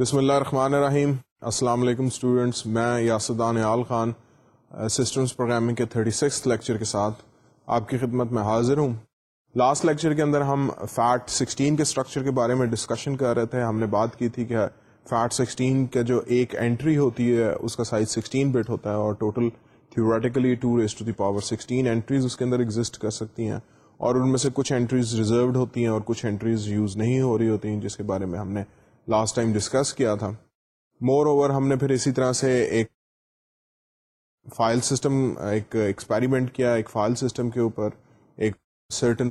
بسم اللہ الرحمن الرحیم۔ السلام علیکم اسٹوڈینٹس میں یاسدان عال خان سسٹمس پروگرامنگ کے تھرٹی سکس لیکچر کے ساتھ آپ کی خدمت میں حاضر ہوں۔ لاسٹ لیکچر کے اندر ہم فیٹ سکسٹین کے اسٹرکچر کے بارے میں ڈسکشن کر رہے تھے۔ ہم نے بات کی تھی کہ فیٹ سکسٹین کا جو ایک انٹری ہوتی ہے، اس کا سائز سکسٹین بٹ ہوتا ہے اور total theoretically two raise to the power sixteen entries اس کے اندر ایگزٹ کر سکتی ہیں۔ اور ان میں سے کچھ انٹریز ریزروڈ ہوتی ہیں اور کچھ انٹریز یوز نہیں ہو رہی ہوتی ہیں، جس کے بارے میں ہم نے لاسٹ ٹائم ڈسکس کیا تھا۔ مور اوور ہم نے پھر اسی طرح سے ایک فائل سسٹم ایک ایکسپیریمنٹ کیا، ایک فائل سسٹم کے اوپر، ایک سرٹن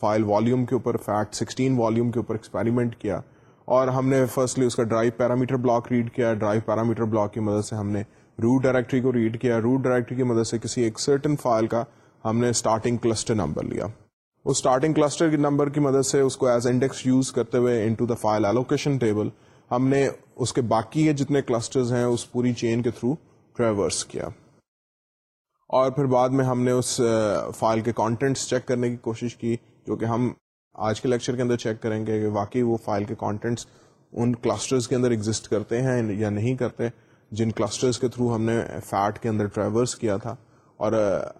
فائل والیوم کے اوپر فیٹ سکسٹین والیوم کے اوپر ایکسپیریمنٹ کیا۔ اور ہم نے فرسٹلی اس کا ڈرائیو پیرامیٹر بلاک ریڈ کیا۔ ڈرائیو پیرامیٹر بلاک کی مدد سے ہم نے روٹ ڈائریکٹری کو ریڈ کیا۔ روٹ ڈائریکٹری کی مدد سے کسی ایک سرٹن فائل کا ہم نے اسٹارٹنگ کلسٹر نمبر لیا۔ اس اسٹارٹنگ کلسٹر کے نمبر کی مدد سے اس کو ایز انڈیکس یوز کرتے ہوئے into the file allocation table ہم نے اس کے باقی جتنے کلسٹرز ہیں اس پوری چین کے تھرو ٹریورس کیا۔ اور پھر بعد میں ہم نے اس فائل کے کانٹینٹس چیک کرنے کی کوشش کی جو کہ ہم آج کے لیکچر کے اندر چیک کریں گے کہ واقعی وہ فائل کے کانٹینٹس ان کلسٹرز کے اندر ایگزٹ کرتے ہیں یا نہیں کرتے جن کلسٹرز کے تھرو ہم نے فیٹ کے اندر ٹریورس کیا تھا۔ اور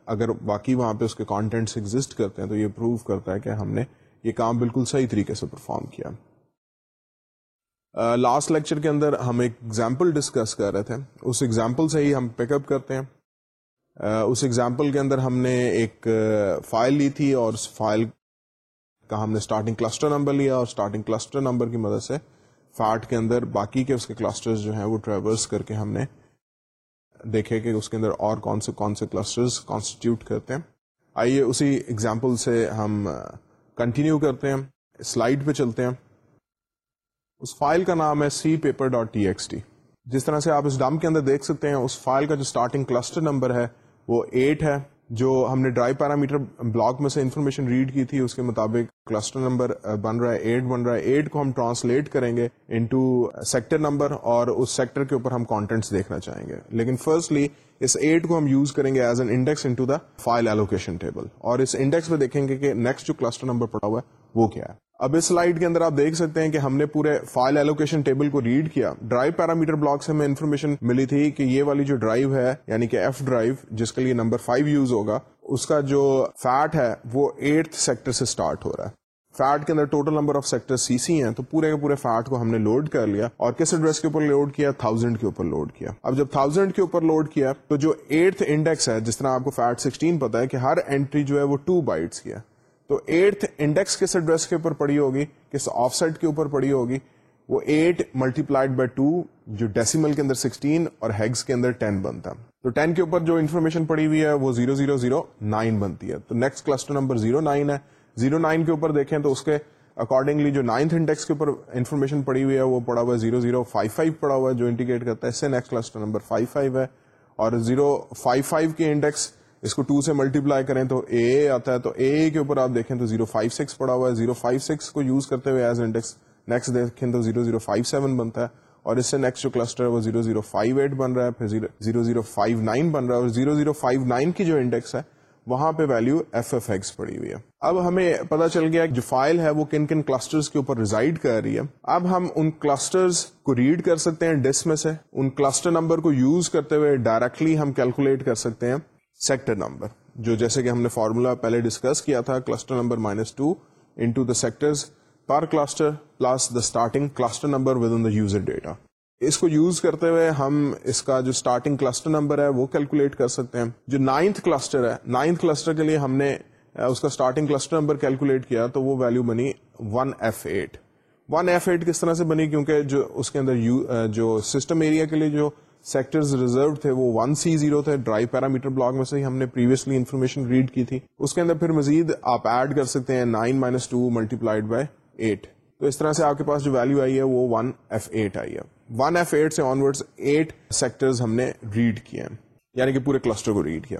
اگر باقی وہاں پہ اس کے کانٹینٹس ایگزٹ کرتے ہیں تو یہ پروو کرتا ہے کہ ہم نے یہ کام بالکل صحیح طریقے سے پرفارم کیا۔ لاسٹ uh, لیکچر کے اندر ہم ایک ایگزامپل ڈسکس کر رہے تھے۔ اس ایگزامپل سے ہی ہم پک اپ کرتے ہیں۔ uh, اس ایگزامپل کے اندر ہم نے ایک فائل لی تھی اور اس فائل کا ہم نے اسٹارٹنگ کلسٹر نمبر لیا اور اسٹارٹنگ کلسٹر نمبر کی مدد سے فیٹ کے اندر باقی کے اس کے کلسٹر جو ہیں وہ ٹریورس کر کے ہم نے دیکھے کہ اس کے اندر اور کون سے کون سے کلسٹرز کانسٹیٹیوٹ کرتے ہیں۔ آئیے اسی ایگزامپل سے ہم کنٹینیو کرتے ہیں۔ سلائڈ پہ چلتے ہیں۔ اس فائل کا نام ہے C paper dot T X T جس طرح سے آپ اس ڈم کے اندر دیکھ سکتے ہیں، اس فائل کا جو اسٹارٹنگ کلسٹر نمبر ہے، وہ ایٹ ہے۔ جو ہم نے ڈرائیو پیرامیٹر بلاک میں سے انفارمیشن ریڈ کی تھی، اس کے مطابق کلسٹر نمبر بن رہا ہے ایٹ، بن رہا ہے ایٹ کو ہم ٹرانسلیٹ کریں گے انٹو سیکٹر نمبر اور اس سیکٹر کے اوپر ہم کانٹینٹس دیکھنا چاہیں گے۔ لیکن فرسٹلی اس ایٹ کو ہم یوز کریں گے as an index into the file allocation table اور اس انڈیکس میں دیکھیں گے کہ نیکسٹ جو کلسٹر نمبر پڑا ہوا ہے وہ کیا ہے۔ اب اس سلائڈ کے اندر آپ دیکھ سکتے ہیں کہ ہم نے پورے فائل ایلوکیشن ٹیبل کو ریڈ کیا۔ ڈرائیو پیرامیٹر بلاک سے ہمیں انفارمیشن ملی تھی کہ یہ والی جو ڈرائیو ہے یعنی کہ ایف ڈرائیو جس کے لیے نمبر فائیو یوز ہوگا، اس کا جو فیٹ ہے، وہ ایٹ سیکٹر سے اسٹارٹ ہو رہا ہے۔ فیٹ کے اندر total number of sector C C ہیں، تو پورے کے پورے فیٹ کو ہم نے لوڈ کر لیا اور کس ایڈریس کے اوپر لوڈ کیا؟ تھاؤزینڈ کے اوپر لوڈ کیا۔ اب جب تھاؤزینڈ کے اوپر لوڈ کیا، تو جو ایٹھ انڈیکس ہے، جس طرح آپ کو فیٹ سکسٹین پتا ہے، کہ ہر اینٹری جو ہے وہ ٹو بائٹس کی ہے۔ تو ایٹھ انڈیکس کس ایڈریس کے اوپر پڑی ہوگی؟ کس آف سیٹ کے اوپر پڑی ہوگی؟ وہ eight multiplied by two, جو ڈیسیمل کے اندر سکسٹین اور ہیگس کے اندر ٹین بنتا۔ تو ٹین کے اوپر جو انفارمیشن پڑی ہوئی ہے، وہ زیرو زیرو زیرو نائن بنتی ہے۔ تو next cluster number zero nine ہے۔ زیرو نائن کے اوپر دیکھیں تو اس کے اکارڈنگلی جو نائنتھ انڈیکس کے اوپر انفارمیشن پڑی ہوئی ہے، وہ پڑا ہوا ہے زیرو زیرو فائیو فائیو، پڑا ہوا ہے جو انڈیکیٹ کرتا ہے۔ اس سے next cluster number five five ہے۔ اور زیرو فائیو فائیو کے انڈیکس اس کو ٹو سے ملٹی پلائی کریں تو اے آتا ہے، تو اے کے اوپر آپ دیکھیں تو زیرو فائیو سکس پڑا ہوا ہے۔ زیرو فائیو سکس کو یوز کرتے ہوئے ایز انڈیکس نیکسٹ دیکھیں تو زیرو زیرو فائیو سیون بنتا ہے۔ اور اس سے نیکسٹ جو کلسٹر ہے وہ زیرو زیرو فائیو ایٹ بن رہا ہے، پھر زیرو زیرو فائیو نائن بن رہا ہے۔ اور زیرو زیرو فائیو نائن کی جو انڈیکس ہے، وہاں پہ ویلو ایف ایف ایکس پڑی ہوئی ہے۔ اب ہمیں پتا چل گیا جو فائل ہے وہ کن کن کلسٹرز کے اوپر ریزائڈ کر رہی ہے۔ اب ہم ان کلسٹرز کو ریڈ کر سکتے ہیں ڈسک میں سے۔ ان کلسٹر نمبر کو یوز کرتے ہوئے ڈائریکٹلی ہم کیلکولیٹ کر سکتے ہیں۔ سیکٹر نمبر جو جیسے کہ ہم نے فارمولا پہلے ڈسکس کیا تھا cluster number minus two into the sectors per cluster plus the starting cluster number within the user data اس کو یوز کرتے ہوئے ہم اس کا جو اسٹارٹنگ کلسٹر نمبر ہے، وہ کیلکولیٹ کر سکتے ہیں۔ جو نائنتھ کلسٹر ہے نائنتھ کلسٹر کے لیے ہم نے اس کا اسٹارٹنگ کلسٹر نمبر کیلکولیٹ کیا تو وہ ویلو بنی one F eight one F eight کس طرح سے بنی؟ کیونکہ جو اس کے اندر جو سسٹم ایریا کے لیے جو سیکٹر ریزرو تھے، وہ ون سی زیرو تھے۔ ڈرائی پیرامیٹر بلاک میں سے ہم نے پریویسلی انفارمیشن ریڈ کی تھی۔ اس کے اندر پھر مزید آپ ایڈ کر سکتے ہیں nine minus two multiplied by eight تو اس طرح سے آپ کے پاس جو ویلو آئی ہے، وہ ون ایف ایٹ آئی ہے۔ ون ایف ایٹ سے آنورڈ ایٹ سیکٹر ہم نے ریڈ کیا یعنی کہ پورے کلسٹر کو ریڈ کیا۔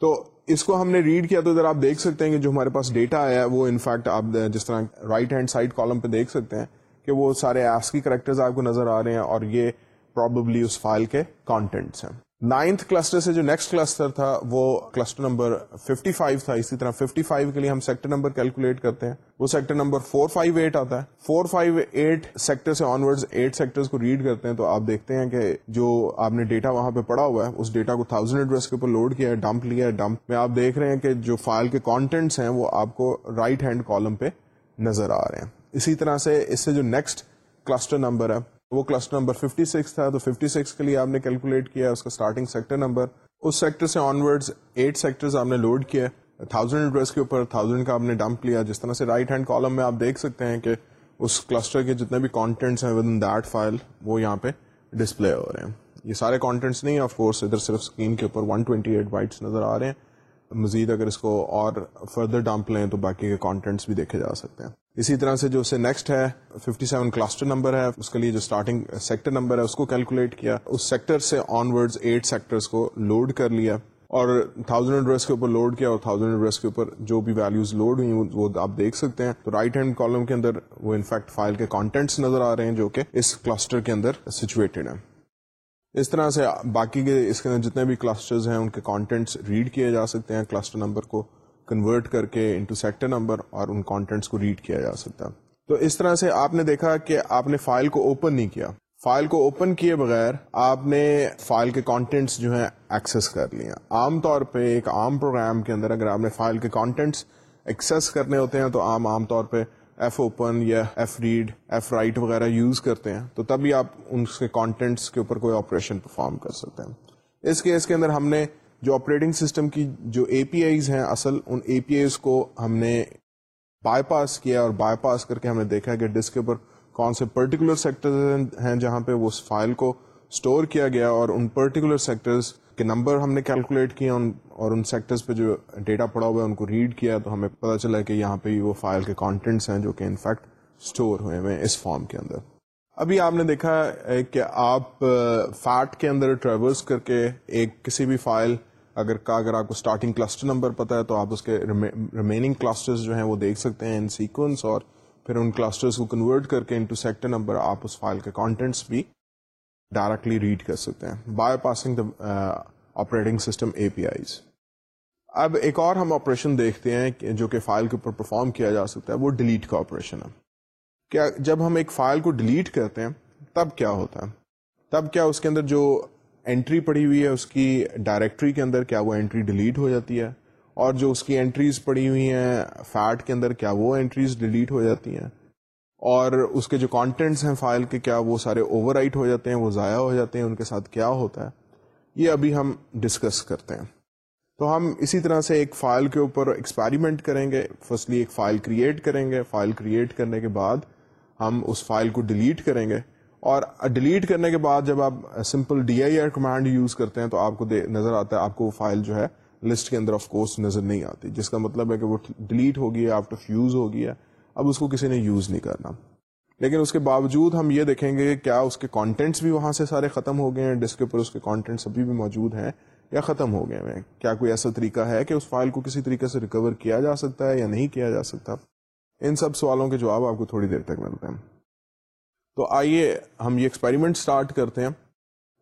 تو اس کو ہم نے ریڈ کیا تو ادھر آپ دیکھ سکتے ہیں کہ جو ہمارے پاس ڈیٹا آیا ہے، وہ انفیکٹ آپ جس طرح رائٹ ہینڈ سائڈ کالم پہ دیکھ سکتے ہیں کہ وہ سارے ایس کی کریکٹر آپ کو نظر آ رہے ہیں اور یہ پروبلی اس فائل کے کانٹینٹس ہیں نائنتھ کلسٹر سے جو نیکسٹ کلسٹر تھا وہ کلسٹر نمبر 55 تھا اسی طرح 55 کے لیے ہم سیکٹر نمبر کیلکولیٹ کرتے ہیں وہ سیکٹر نمبر 458 آتا ہے 458 سیکٹر سے آنورڈ 8 سیکٹرز کو ریڈ کرتے ہیں تو آپ دیکھتے ہیں کہ جو آپ نے ڈیٹا وہاں پہ پڑا ہوا ہے اس ڈیٹا کو تھاؤزینڈ ایڈریس کے اوپر لوڈ کیا ہے ڈمپ لیا ہے ڈمپ میں آپ دیکھ رہے ہیں کہ جو فائل کے کانٹینٹس ہیں وہ آپ کو رائٹ ہینڈ کالم پہ نظر آ رہے ہیں اسی طرح سے اس سے جو نیکسٹ کلسٹر نمبر ہے وہ کلسٹر نمبر 56 تھا، تو 56 کے لیے آپ نے کیلکولیٹ کیا، اس کا اسٹارٹنگ سیکٹر نمبر اس سیکٹر سے آنورڈ ایٹ سیکٹر آپ نے لوڈ کیا تھاؤزینڈ ایڈریس کے اوپر تھاؤزینڈ کا آپ نے ڈمپ لیا۔ جس طرح سے رائٹ ہینڈ کالم میں آپ دیکھ سکتے ہیں کہ اس کلسٹر کے جتنے بھی کانٹینٹس ہیں ود ان دیٹ فائل وہ یہاں پہ ڈسپلے ہو رہے ہیں۔ یہ سارے کانٹینٹس نہیں آف کورس ادھر صرف اسکرین کے اوپر 128 بائٹس نظر آ رہے ہیں۔ مزید اگر اس کو اور فردر ڈمپ لیں تو باقی کے کانٹینٹس بھی دیکھے جا سکتے ہیں۔ اسی طرح سے جو اسے نیکسٹ ہے 57 کلسٹر نمبر ہے، اس کے لیے جو اسٹارٹنگ سیکٹر نمبر ہے، اس کو کیلکولیٹ کیا۔ اس سیکٹر سے آن ورڈ ایٹ سیکٹرز کو لوڈ کر لیا۔ اور تھاؤزینڈ ایڈریس کے اوپر لوڈ کیا اور تھاؤزینڈ ایڈریس کے اوپر جو بھی ویلوز لوڈ ہوئی وہ آپ دیکھ سکتے ہیں۔ تو رائٹ ہینڈ کالم کے اندر وہ انفیکٹ فائل کے کانٹینٹس نظر آ رہے ہیں، جو کہ اس کلسٹر کے اندر سچویٹڈ ہیں۔ اس طرح سے باقی کے اس کے اندر جتنے بھی کلسٹرز ہیں، ان کے کانٹینٹس ریڈ کیے جا سکتے ہیں کلسٹر نمبر کو۔ کنورٹ کر کے انٹو سیکٹر نمبر اور ان کانٹینٹس کو ریڈ کیا جا سکتا۔ تو اس طرح سے آپ نے دیکھا کہ آپ نے فائل کو اوپن نہیں کیا۔ فائل کو اوپن کیے بغیر آپ نے فائل کے کانٹینٹس جو ہیں ایکسس کر لیا۔ عام طور پہ ایک عام پروگرام کے اندر اگر آپ نے فائل کے کانٹینٹس ایکسس کرنے ہوتے ہیں تو عام عام طور پہ ایف اوپن یا ایف ریڈ ایف رائٹ وغیرہ یوز کرتے ہیں۔ تو تبھی آپ ان کے کانٹینٹس کے اوپر کوئی آپریشن پرفارم کر سکتے ہیں۔ اس کیس کے اندر ہم نے جو آپریٹنگ سسٹم کی جو اے پی آئیز ہیں، اصل ان اے پی آئیز کو ہم نے بائی پاس کیا اور بائی پاس کر کے ہم نے دیکھا کہ ڈسک کے اوپر کون سے پرٹیکولر سیکٹر ہیں جہاں پہ وہ فائل کو اسٹور کیا گیا اور ان پرٹیکولر سیکٹرز کے نمبر ہم نے کیلکولیٹ کیا اور ان سیکٹرز پہ جو ڈیٹا پڑا ہوا ہے ان کو ریڈ کیا تو ہمیں پتا چلا کہ یہاں پہ وہ فائل کے کانٹینٹس ہیں جو کہ انفیکٹ اسٹور ہوئے ہوئے اس فارم کے اندر۔ ابھی آپ نے دیکھا کہ آپ uh, فیٹ کے اندر ٹریولس کر کے ایک کسی بھی فائل اگر کا اگر آپ کو اسٹارٹنگ کلسٹر نمبر پتا ہے تو آپ اس کے ریمیننگ کلسٹر جو ہیں وہ دیکھ سکتے ہیں ان سیکوینس اور پھر ان کلسٹرز کو کنورٹ کر کے انٹو سیکٹر نمبر آپ اس فائل کے کانٹینٹس بھی ڈائریکٹلی ریڈ کر سکتے ہیں by passing the operating system A P I's اب ایک اور ہم آپریشن دیکھتے ہیں جو کہ فائل کے اوپر پرفارم کیا جا سکتا ہے وہ ڈیلیٹ کا آپریشن ہے۔ کیا جب ہم ایک فائل کو ڈیلیٹ کرتے ہیں تب کیا ہوتا ہے؟ تب کیا اس کے اندر جو انٹری پڑی ہوئی ہے اس کی ڈائریکٹری کے اندر کیا وہ انٹری ڈیلیٹ ہو جاتی ہے اور جو اس کی انٹریز پڑی ہوئی ہیں فیٹ کے اندر کیا وہ انٹریز ڈیلیٹ ہو جاتی ہیں اور اس کے جو کانٹینٹس ہیں فائل کے کیا وہ سارے اوور رائٹ ہو جاتے ہیں، وہ ضائع ہو جاتے ہیں، ان کے ساتھ کیا ہوتا ہے؟ یہ ابھی ہم ڈسکس کرتے ہیں۔ تو ہم اسی طرح سے ایک فائل کے اوپر ایکسپیریمنٹ کریں گے۔ فرسٹلی ایک فائل کریٹ کریں گے۔ فائل کریٹ کرنے کے بعد ہم اس فائل کو ڈیلیٹ کریں گے۔ اور ڈیلیٹ کرنے کے بعد جب آپ simple D I R command use کرتے ہیں تو آپ کو نظر آتا ہے، آپ کو وہ فائل جو ہے لسٹ کے اندر آف کورس نظر نہیں آتی، جس کا مطلب ہے کہ وہ ڈیلیٹ ہو گیا آف یوز ہو گیا اب اس کو کسی نے یوز نہیں کرنا۔ لیکن اس کے باوجود ہم یہ دیکھیں گے کہ کیا اس کے کانٹینٹس بھی وہاں سے سارے ختم ہو گئے ہیں ڈسک کے اوپر اس کے کانٹینٹس ابھی بھی موجود ہیں یا ختم ہو گئے ہیں۔ کیا کوئی ایسا طریقہ ہے کہ اس فائل کو کسی طریقے سے ریکور کیا جا سکتا ہے یا نہیں کیا جا سکتا؟ ان سب سوالوں کے جواب آپ کو تھوڑی دیر تک ملتے ہیں۔ تو آئیے ہم یہ ایکسپیریمنٹ اسٹارٹ کرتے ہیں.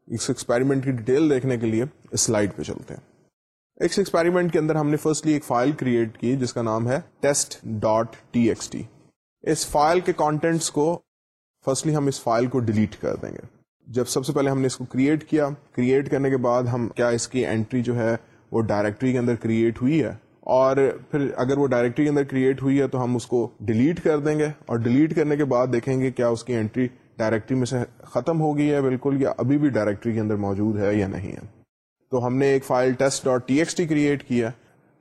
اس ایکسپیریمنٹ کی ڈیٹیل دیکھنے کے لیے اس سلائڈ پہ چلتے ہیں. اس ایکسپیریمنٹ کے اندر ہم نے فرسٹلی ایک فائل کریٹ کی جس کا نام ہے test dot T X T اس فائل کے کانٹینٹس کو فرسٹلی ہم اس فائل کو ڈیلیٹ کر دیں گے. جب سب سے پہلے ہم نے اس کو کریٹ کیا کریٹ کرنے کے بعد ہم کیا اس کی انٹری جو ہے وہ ڈائریکٹری کے اندر کریٹ ہوئی ہے؟ اور پھر اگر وہ ڈائریکٹری کے اندر کریٹ ہوئی ہے تو ہم اس کو ڈیلیٹ کر دیں گے اور ڈیلیٹ کرنے کے بعد دیکھیں گے کیا اس کی انٹری ڈائریکٹری میں سے ختم ہو گئی ہے بالکل یا ابھی بھی ڈائریکٹری کے اندر موجود ہے یا نہیں ہے۔ تو ہم نے ایک file test dot T X T create کیا،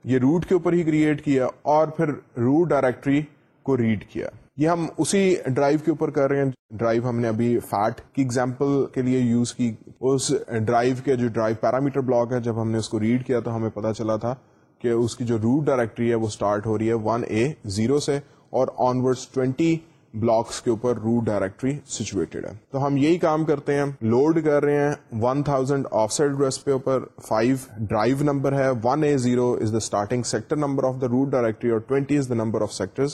یہ روٹ کے اوپر ہی کریٹ کیا اور پھر روٹ ڈائریکٹری کو ریڈ کیا۔ یہ ہم اسی ڈرائیو کے اوپر کر رہے ہیں۔ ڈرائیو ہم نے ابھی فیٹ کی ایگزامپل کے لیے یوز کی۔ اس ڈرائیو کے جو ڈرائیو پیرامیٹر بلاک ہے، جب ہم نے اس کو ریڈ کیا تو ہمیں پتا چلا تھا کہ اس کی جو روٹ ڈائریکٹری ہے وہ اسٹارٹ ہو رہی ہے ون اے زیرو سے اور آنورڈ ٹوینٹی بلاکس کے اوپر روٹ ڈائریکٹری سچویٹڈ ہے۔ تو ہم یہی کام کرتے ہیں لوڈ کر رہے ہیں one thousand of side address پہ اوپر فائیو ڈرائیو نمبر ہے one A zero is the starting sector number of the root directory اور twenty is the number of sector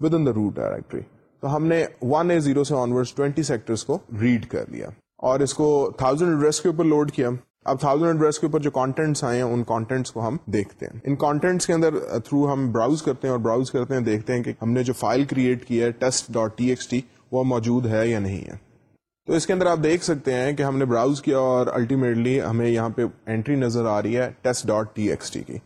within the root directory تو ہم نے ون اے زیرو سے onward twenty sector کو read کر لیا۔ اور اس کو تھاؤزینڈ ایڈریس کے اوپر لوڈ کیا۔ اب تھاؤزینڈ ایڈریس کے اوپر جو کانٹینٹس آئے ہیں، ان کانٹینٹس کو ہم دیکھتے ہیں۔ ان کانٹینٹس کے اندر تھرو ہم براؤز کرتے ہیں اور براؤز کرتے ہیں، دیکھتے ہیں کہ ہم نے جو فائل کریٹ کی ہے test dot T X T وہ موجود ہے یا نہیں ہے۔ تو اس کے اندر آپ دیکھ سکتے ہیں کہ ہم نے براؤز کیا اور الٹیمیٹلی ہمیں یہاں پہ انٹری نظر آ رہی ہے test dot T X T کی۔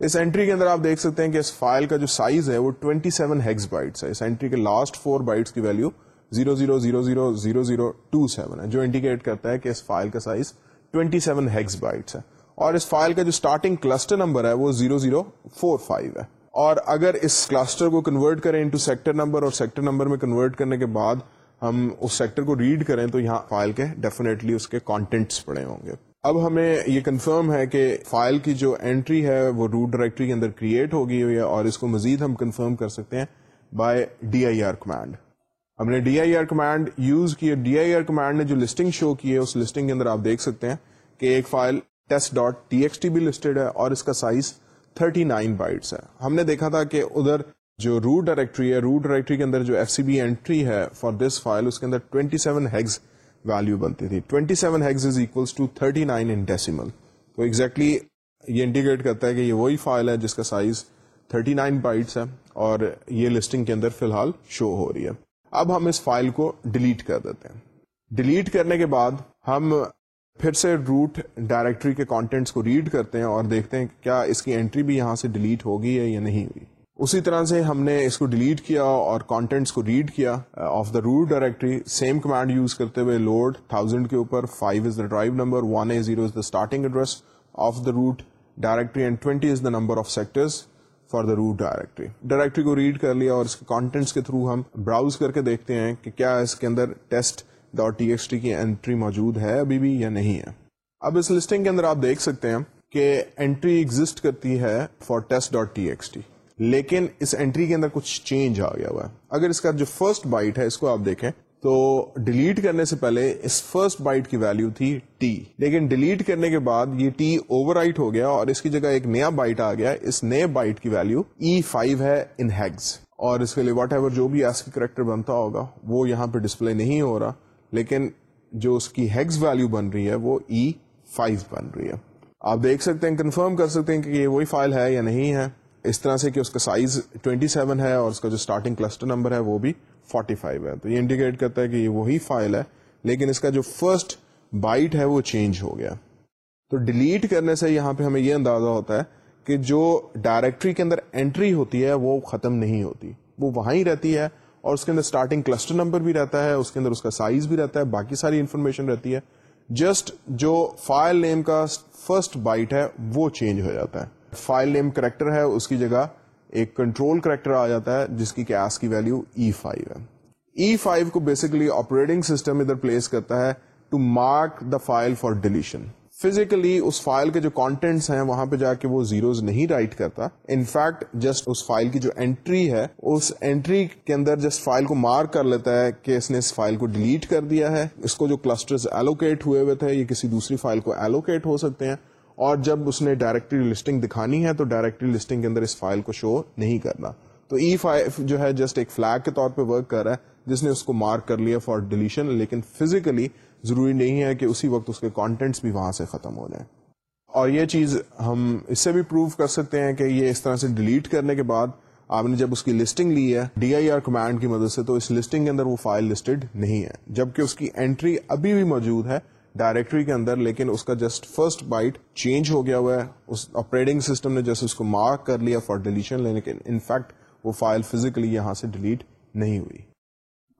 اس انٹری کے اندر آپ دیکھ سکتے ہیں کہ اس فائل کا جو سائز ہے، وہ 27 سیون ہیگز بائٹس ہے۔ اس انٹری کے لاسٹ فور بائٹس کی value zero zero zero zero zero zero two seven ہے، جو انڈیکیٹ کرتا ہے کہ اس فائل کا سائز 27 سیون ہیگز بائٹس ہے۔ اور اس فائل کا جو اسٹارٹنگ کلسٹر نمبر ہے وہ زیرو زیرو فور فائیو ہے۔ اور اگر اس کلسٹر کو کنورٹ کریں انٹو سیکٹر نمبر اور سیکٹر نمبر میں کنورٹ کرنے کے بعد ہم اس سیکٹر کو ریڈ کریں تو یہاں فائل کے ڈیفینیٹلی اس کے کانٹینٹس پڑے ہوں گے۔ اب ہمیں یہ کنفرم ہے کہ فائل کی جو انٹری ہے وہ روٹ ڈائریکٹری کے اندر کریٹ ہوگی ہوئی ہے اور اس کو مزید ہم کنفرم کر سکتے ہیں by D I R command ہم نے D I R command use کی ڈی آئی آر کمانڈ نے جو لسٹنگ شو کی ہے، اس لسٹنگ کے اندر آپ دیکھ سکتے ہیں کہ ایک file test dot T X T بھی لسٹڈ ہے اور اس کا سائز 39 نائن بائٹس ہے۔ ہم نے دیکھا تھا کہ ادھر جو روٹ ڈائریکٹری ہے روٹ ڈائریکٹری کے اندر جو ایف سی بی اینٹری ہے فار دس فائل اس کے اندر 27 سیون ہیگز ویلو بنتی تھی۔ 27 seven hex is equal to 39 nine in decimal تو ایگزیکٹلی یہ انڈیکیٹ کرتا ہے کہ یہ وہی فائل ہے جس کا سائز 39 نائن بائٹس ہے اور یہ لسٹنگ کے اندر فی الحال شو ہو رہی ہے۔ اب ہم اس فائل کو ڈیلیٹ کر دیتے ہیں۔ ڈیلیٹ کرنے کے بعد ہم پھر سے روٹ ڈائریکٹری کے کانٹینٹس کو ریڈ کرتے ہیں اور دیکھتے ہیں کیا اس کی انٹری بھی یہاں سے ڈیلیٹ ہوگی ہے یا نہیں ہوئی۔ اسی طرح سے ہم نے اس کو ڈیلیٹ کیا اور کانٹینٹس کو ریڈ کیا of the root directory same command use کرتے ہوئے لوڈ تھاؤزینڈ کے اوپر five is the drive number one A zero is the starting address of the root directory and twenty is the number of sectors for the root directory directory کو read کر لیا اور اس کے contents کے through ہم browse کر کے دیکھتے ہیں کہ کیا اس کے اندر test dot T X T کی انٹری موجود ہے ابھی بھی یا نہیں ہے۔ اب اس لسٹنگ کے اندر آپ دیکھ سکتے ہیں کہ انٹری ایگزٹ کرتی ہے for test dot T X T لیکن اس انٹری کے اندر کچھ چینج آ گیا ہوا ہے۔ اگر اس کا جو فرسٹ بائٹ ہے اس کو آپ دیکھیں تو ڈیلیٹ کرنے سے پہلے اس فرسٹ بائٹ کی ویلو تھی ٹی لیکن ڈیلیٹ کرنے کے بعد یہ ٹی اوور رائٹ ہو گیا اور اس کی جگہ ایک نیا بائٹ آ گیا. اس نئے بائٹ کی ویلو ای فائیو ہے ان ہیگز اور اس کے لیے واٹ ایور جو بھی ایس کی کریکٹر بنتا ہوگا، وہ یہاں پہ ڈسپلے نہیں ہو رہا. لیکن جو اس کی ہیگز ویلو بن رہی ہے، وہ e ای فائیو بن رہی ہے. آپ دیکھ سکتے ہیں کنفرم کر سکتے ہیں کہ یہ وہی فائل ہے یا نہیں ہے. اس طرح سے کہ اس کا سائز 27 ہے اور اس کا جو اسٹارٹنگ کلسٹر نمبر ہے، وہ بھی 45 ہے۔ تو یہ انڈیکیٹ کرتا ہے کہ یہ وہی فائل ہے۔ لیکن اس کا جو فرسٹ بائٹ ہے وہ چینج ہو گیا۔ تو ڈیلیٹ کرنے سے یہاں پہ ہمیں یہ اندازہ ہوتا ہے کہ جو ڈائریکٹری کے اندر انٹری ہوتی ہے وہ ختم نہیں ہوتی۔ وہ وہاں ہی رہتی ہے اور اس کے اندر اسٹارٹنگ کلسٹر نمبر بھی رہتا ہے، اس کے اندر اس کا سائز بھی رہتا ہے، باقی ساری انفارمیشن رہتی ہے۔ جسٹ جو فائل نیم کا فرسٹ بائٹ ہے وہ چینج ہو جاتا ہے۔ فائل نیم کریکٹر ہے، اس کی جگہ ایک کنٹرول کریکٹر آ جاتا ہے، جس کی کیس کی ویلو ای فائیو ہے۔ e ای فائیو کو بیسکلی آپریٹنگ سسٹم ادھر پلیس کرتا ہے to mark the file for deletion physically us file کے جو کانٹینٹس ہیں، وہاں پہ جا کے وہ زیروز نہیں رائٹ کرتا۔ انفیکٹ جسٹ اس فائل کی جو انٹری ہے، اس انٹری کے اندر جسٹ فائل کو مارک کر لیتا ہے کہ اس نے اس فائل کو ڈیلیٹ کر دیا ہے۔ اس کو جو کلسٹر ایلوکیٹ ہوئے ہوئے تھے، یہ کسی دوسری فائل کو ایلوکیٹ ہو سکتے ہیں۔ اور جب اس نے ڈائریکٹری لسٹنگ دکھانی ہے تو ڈائریکٹری لسٹنگ کے اندر اس فائل کو شو نہیں کرنا۔ تو ای فائیو جو ہے جسٹ ایک فلیگ کے طور پہ ورک کر رہا ہے، جس نے اس کو مارک کر لیا فار ڈیلیشن لیکن فزیکلی ضروری نہیں ہے کہ اسی وقت اس کے کانٹینٹس بھی وہاں سے ختم ہو جائیں۔ اور یہ چیز ہم اس سے بھی پروو کر سکتے ہیں کہ یہ اس طرح سے ڈیلیٹ کرنے کے بعد آپ نے جب اس کی لسٹنگ لی ہے ڈی آئی آر کمانڈ کی مدد سے، تو اس لسٹنگ کے اندر وہ فائل لسٹڈ نہیں ہے۔ جبکہ اس کی انٹری ابھی بھی موجود ہے ڈائریکٹری کے اندر، لیکن اس کا جسٹ فرسٹ بائٹ چینج ہو گیا ہوا ہے۔ اس آپریٹنگ سسٹم نے جسٹ اس کو مارک کر لیا فار ڈیلیشن لیکن انفیکٹ وہ فائل فزیکلی یہاں سے ڈیلیٹ نہیں ہوئی۔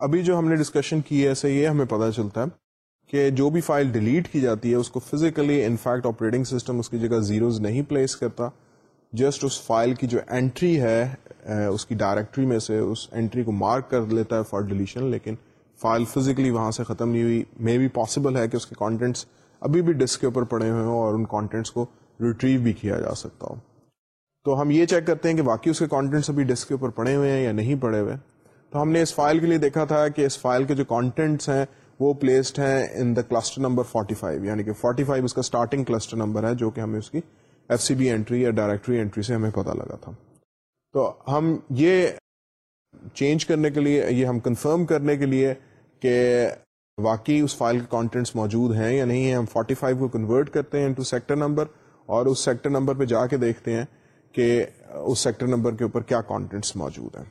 ابھی جو ہم نے ڈسکشن کی ہے، ایسے یہ ہمیں پتا چلتا ہے کہ جو بھی فائل ڈیلیٹ کی جاتی ہے، اس کو physically in fact operating system اس کی جگہ زیروز نہیں پلیس کرتا۔ جسٹ اس فائل کی جو انٹری ہے، اس کی ڈائریکٹری میں سے اس انٹری کو مارک کر لیتا ہے فار ڈیلیشن لیکن فائل فزیکلی وہاں سے ختم نہیں ہوئی۔ مے بھی پاسبل ہے کہ اس کے کانٹینٹس ابھی بھی ڈسک کے اوپر پڑے ہوئے ہوں اور ان کانٹینٹس کو ریٹریو بھی کیا جا سکتا ہو۔ تو ہم یہ چیک کرتے ہیں کہ واقعی اس کے کانٹینٹس ابھی ڈسک کے اوپر پڑے ہوئے ہیں یا نہیں پڑے ہوئے۔ تو ہم نے اس فائل کے لیے دیکھا تھا کہ اس فائل کے جو کانٹینٹس ہیں وہ پلیسڈ ہیں ان دا کلسٹر نمبر 45 یعنی کہ 45 اس کا اسٹارٹنگ کلسٹر نمبر ہے جو کہ ہمیں اس کی ایف سی بی اینٹری یا ڈائریکٹری اینٹری سے ہمیں پتا لگا تھا۔ تو ہم یہ چینج کرنے کے لیے، یہ ہم کنفرم کرنے کے لیے کہ واقعی اس فائل کے کانٹینٹس موجود ہیں یا نہیں ہیں، ہم 45 کو کنورٹ کرتے ہیں انٹو سیکٹر نمبر اور اس سیکٹر نمبر پہ جا کے دیکھتے ہیں کہ اس سیکٹر نمبر کے اوپر کیا کانٹینٹس موجود ہیں۔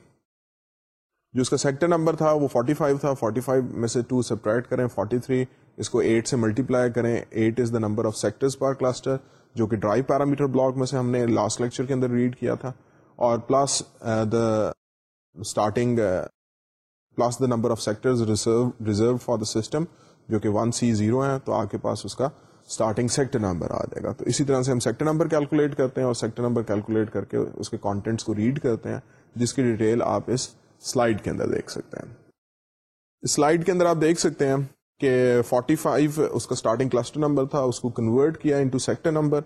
جو اس کا سیکٹر نمبر تھا، وہ 45 تھا 45 میں سے 2 سپریٹ کریں 43 اس کو 8 سے ملٹیپلائی کریں 8 is the number of sectors per cluster جو کہ ڈرائیو پیرامیٹر بلاک میں سے ہم نے لاسٹ لیکچر کے اندر ریڈ کیا تھا۔ اور plus the starting plus the number of sector reserve for the system جو کہ ون سی زیرو ہے تو آپ کے پاس اس کا اسٹارٹنگ سیکٹر نمبر آ جائے گا۔ تو اسی طرح سے ہم سیکٹر نمبر کیلکولیٹ کرتے ہیں اور سیکٹر نمبر کیلکولیٹ کر کے اس کے کانٹینٹس کو ریڈ کرتے ہیں، جس کی ڈیٹیل آپ اس سلائڈ کے اندر دیکھ سکتے ہیں۔ اس سلائڈ کے اندر آپ دیکھ سکتے ہیں کہ 45 اس کا اسٹارٹنگ کلسٹر نمبر تھا، اس کو کنورٹ کیا into sector number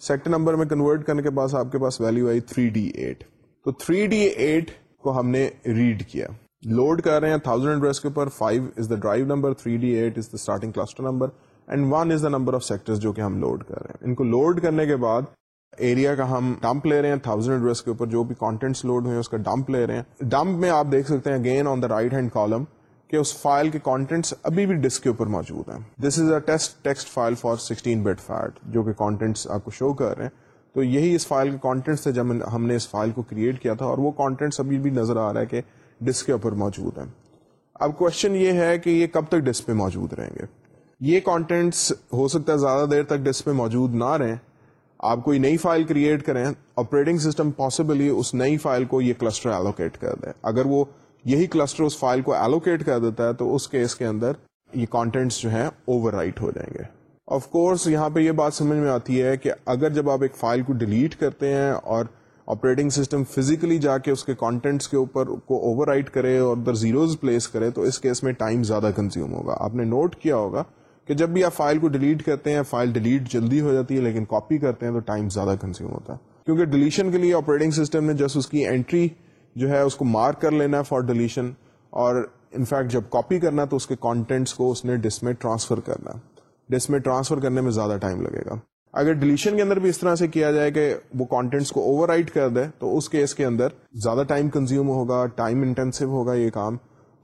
sector number میں کنورٹ کرنے کے بعد آپ کے پاس ویلو آئی 3 ڈی ایٹ تو 3 ڈی ایٹ کو ہم نے ریڈ کیا۔ لوڈ کر رہے ہیں تھاؤزینڈ ایڈریس کے اوپر 5 is the drive number 3 D eight is the starting cluster number and 1 is the number of sector جو کہ ہم لوڈ کر رہے ہیں۔ ان کو لوڈ کرنے کے بعد ایریا کا ہم ڈمپ لے رہے ہیں تھاؤزینڈ ایڈریس کے اوپر، جو بھی کانٹینٹس لوڈ ہوئے اس کا ڈمپ لے رہے ہیں۔ ڈمپ میں آپ دیکھ سکتے ہیں again on the right hand column کہ اس فائل کے کانٹینٹس ابھی بھی ڈسک کے اوپر موجود ہیں۔ This is a test text file for sixteen bit FAT جو کہ کانٹینٹس آپ کو شو کر رہے ہیں۔ تو یہی اس فائل کے کانٹینٹس تھے جب ہم نے اس فائل کو کریٹ کیا تھا، اور وہ کانٹینٹس ابھی بھی نظر آ رہا ہے کہ ڈسک کے اوپر موجود ہیں۔ اب کوشچن یہ ہے کہ یہ کب تک ڈسک پہ موجود رہیں گے؟ یہ کانٹینٹس ہو سکتا ہے زیادہ دیر تک ڈسک پہ موجود نہ رہیں۔ آپ کوئی نئی فائل کریٹ کریں آپریٹنگ سسٹم پاسبلی اس نئی فائل کو یہ کلسٹر ایلوکیٹ کر دے اگر وہ یہی کلسٹر اس فائل کو ایلوکیٹ کر دیتا ہے، تو اس کیس کے اندر یہ کانٹینٹس جو ہیں اوور رائٹ ہو جائیں گے۔ آف کورس یہاں پہ یہ بات سمجھ میں آتی ہے کہ اگر جب آپ ایک فائل کو ڈیلیٹ کرتے ہیں اور آپریٹنگ سسٹم فزیکلی جا کے اس کے کانٹینٹس کے اوپر کو اوور رائٹ کرے اور ادھر زیروز پلیس کرے، تو اس کیس میں ٹائم زیادہ کنزیوم ہوگا۔ آپ نے نوٹ کیا ہوگا کہ جب بھی آپ فائل کو ڈیلیٹ کرتے ہیں فائل ڈیلیٹ جلدی ہو جاتی ہے، لیکن کاپی کرتے ہیں تو ٹائم زیادہ کنزیوم ہوتا ہے۔ کیونکہ ڈیلیشن کے لیے آپریٹنگ سسٹم نے جسٹ اس کی اینٹری جو ہے اس کو مارک کر لینا ہے فار ڈیلیشن اور انفیکٹ جب کاپی کرنا تو اس کے کانٹینٹس کو اس نے ڈس میں ٹرانسفر کرنا۔ ڈس میں ٹرانسفر کرنے میں زیادہ ٹائم لگے گا۔ اگر ڈیلیشن کے اندر بھی اس طرح سے کیا جائے کہ وہ کانٹینٹس کو اوور رائٹ کر دے، تو اس کیس کے اندر زیادہ ٹائم کنزیوم ہوگا ٹائم انٹینسو ہوگا یہ کام۔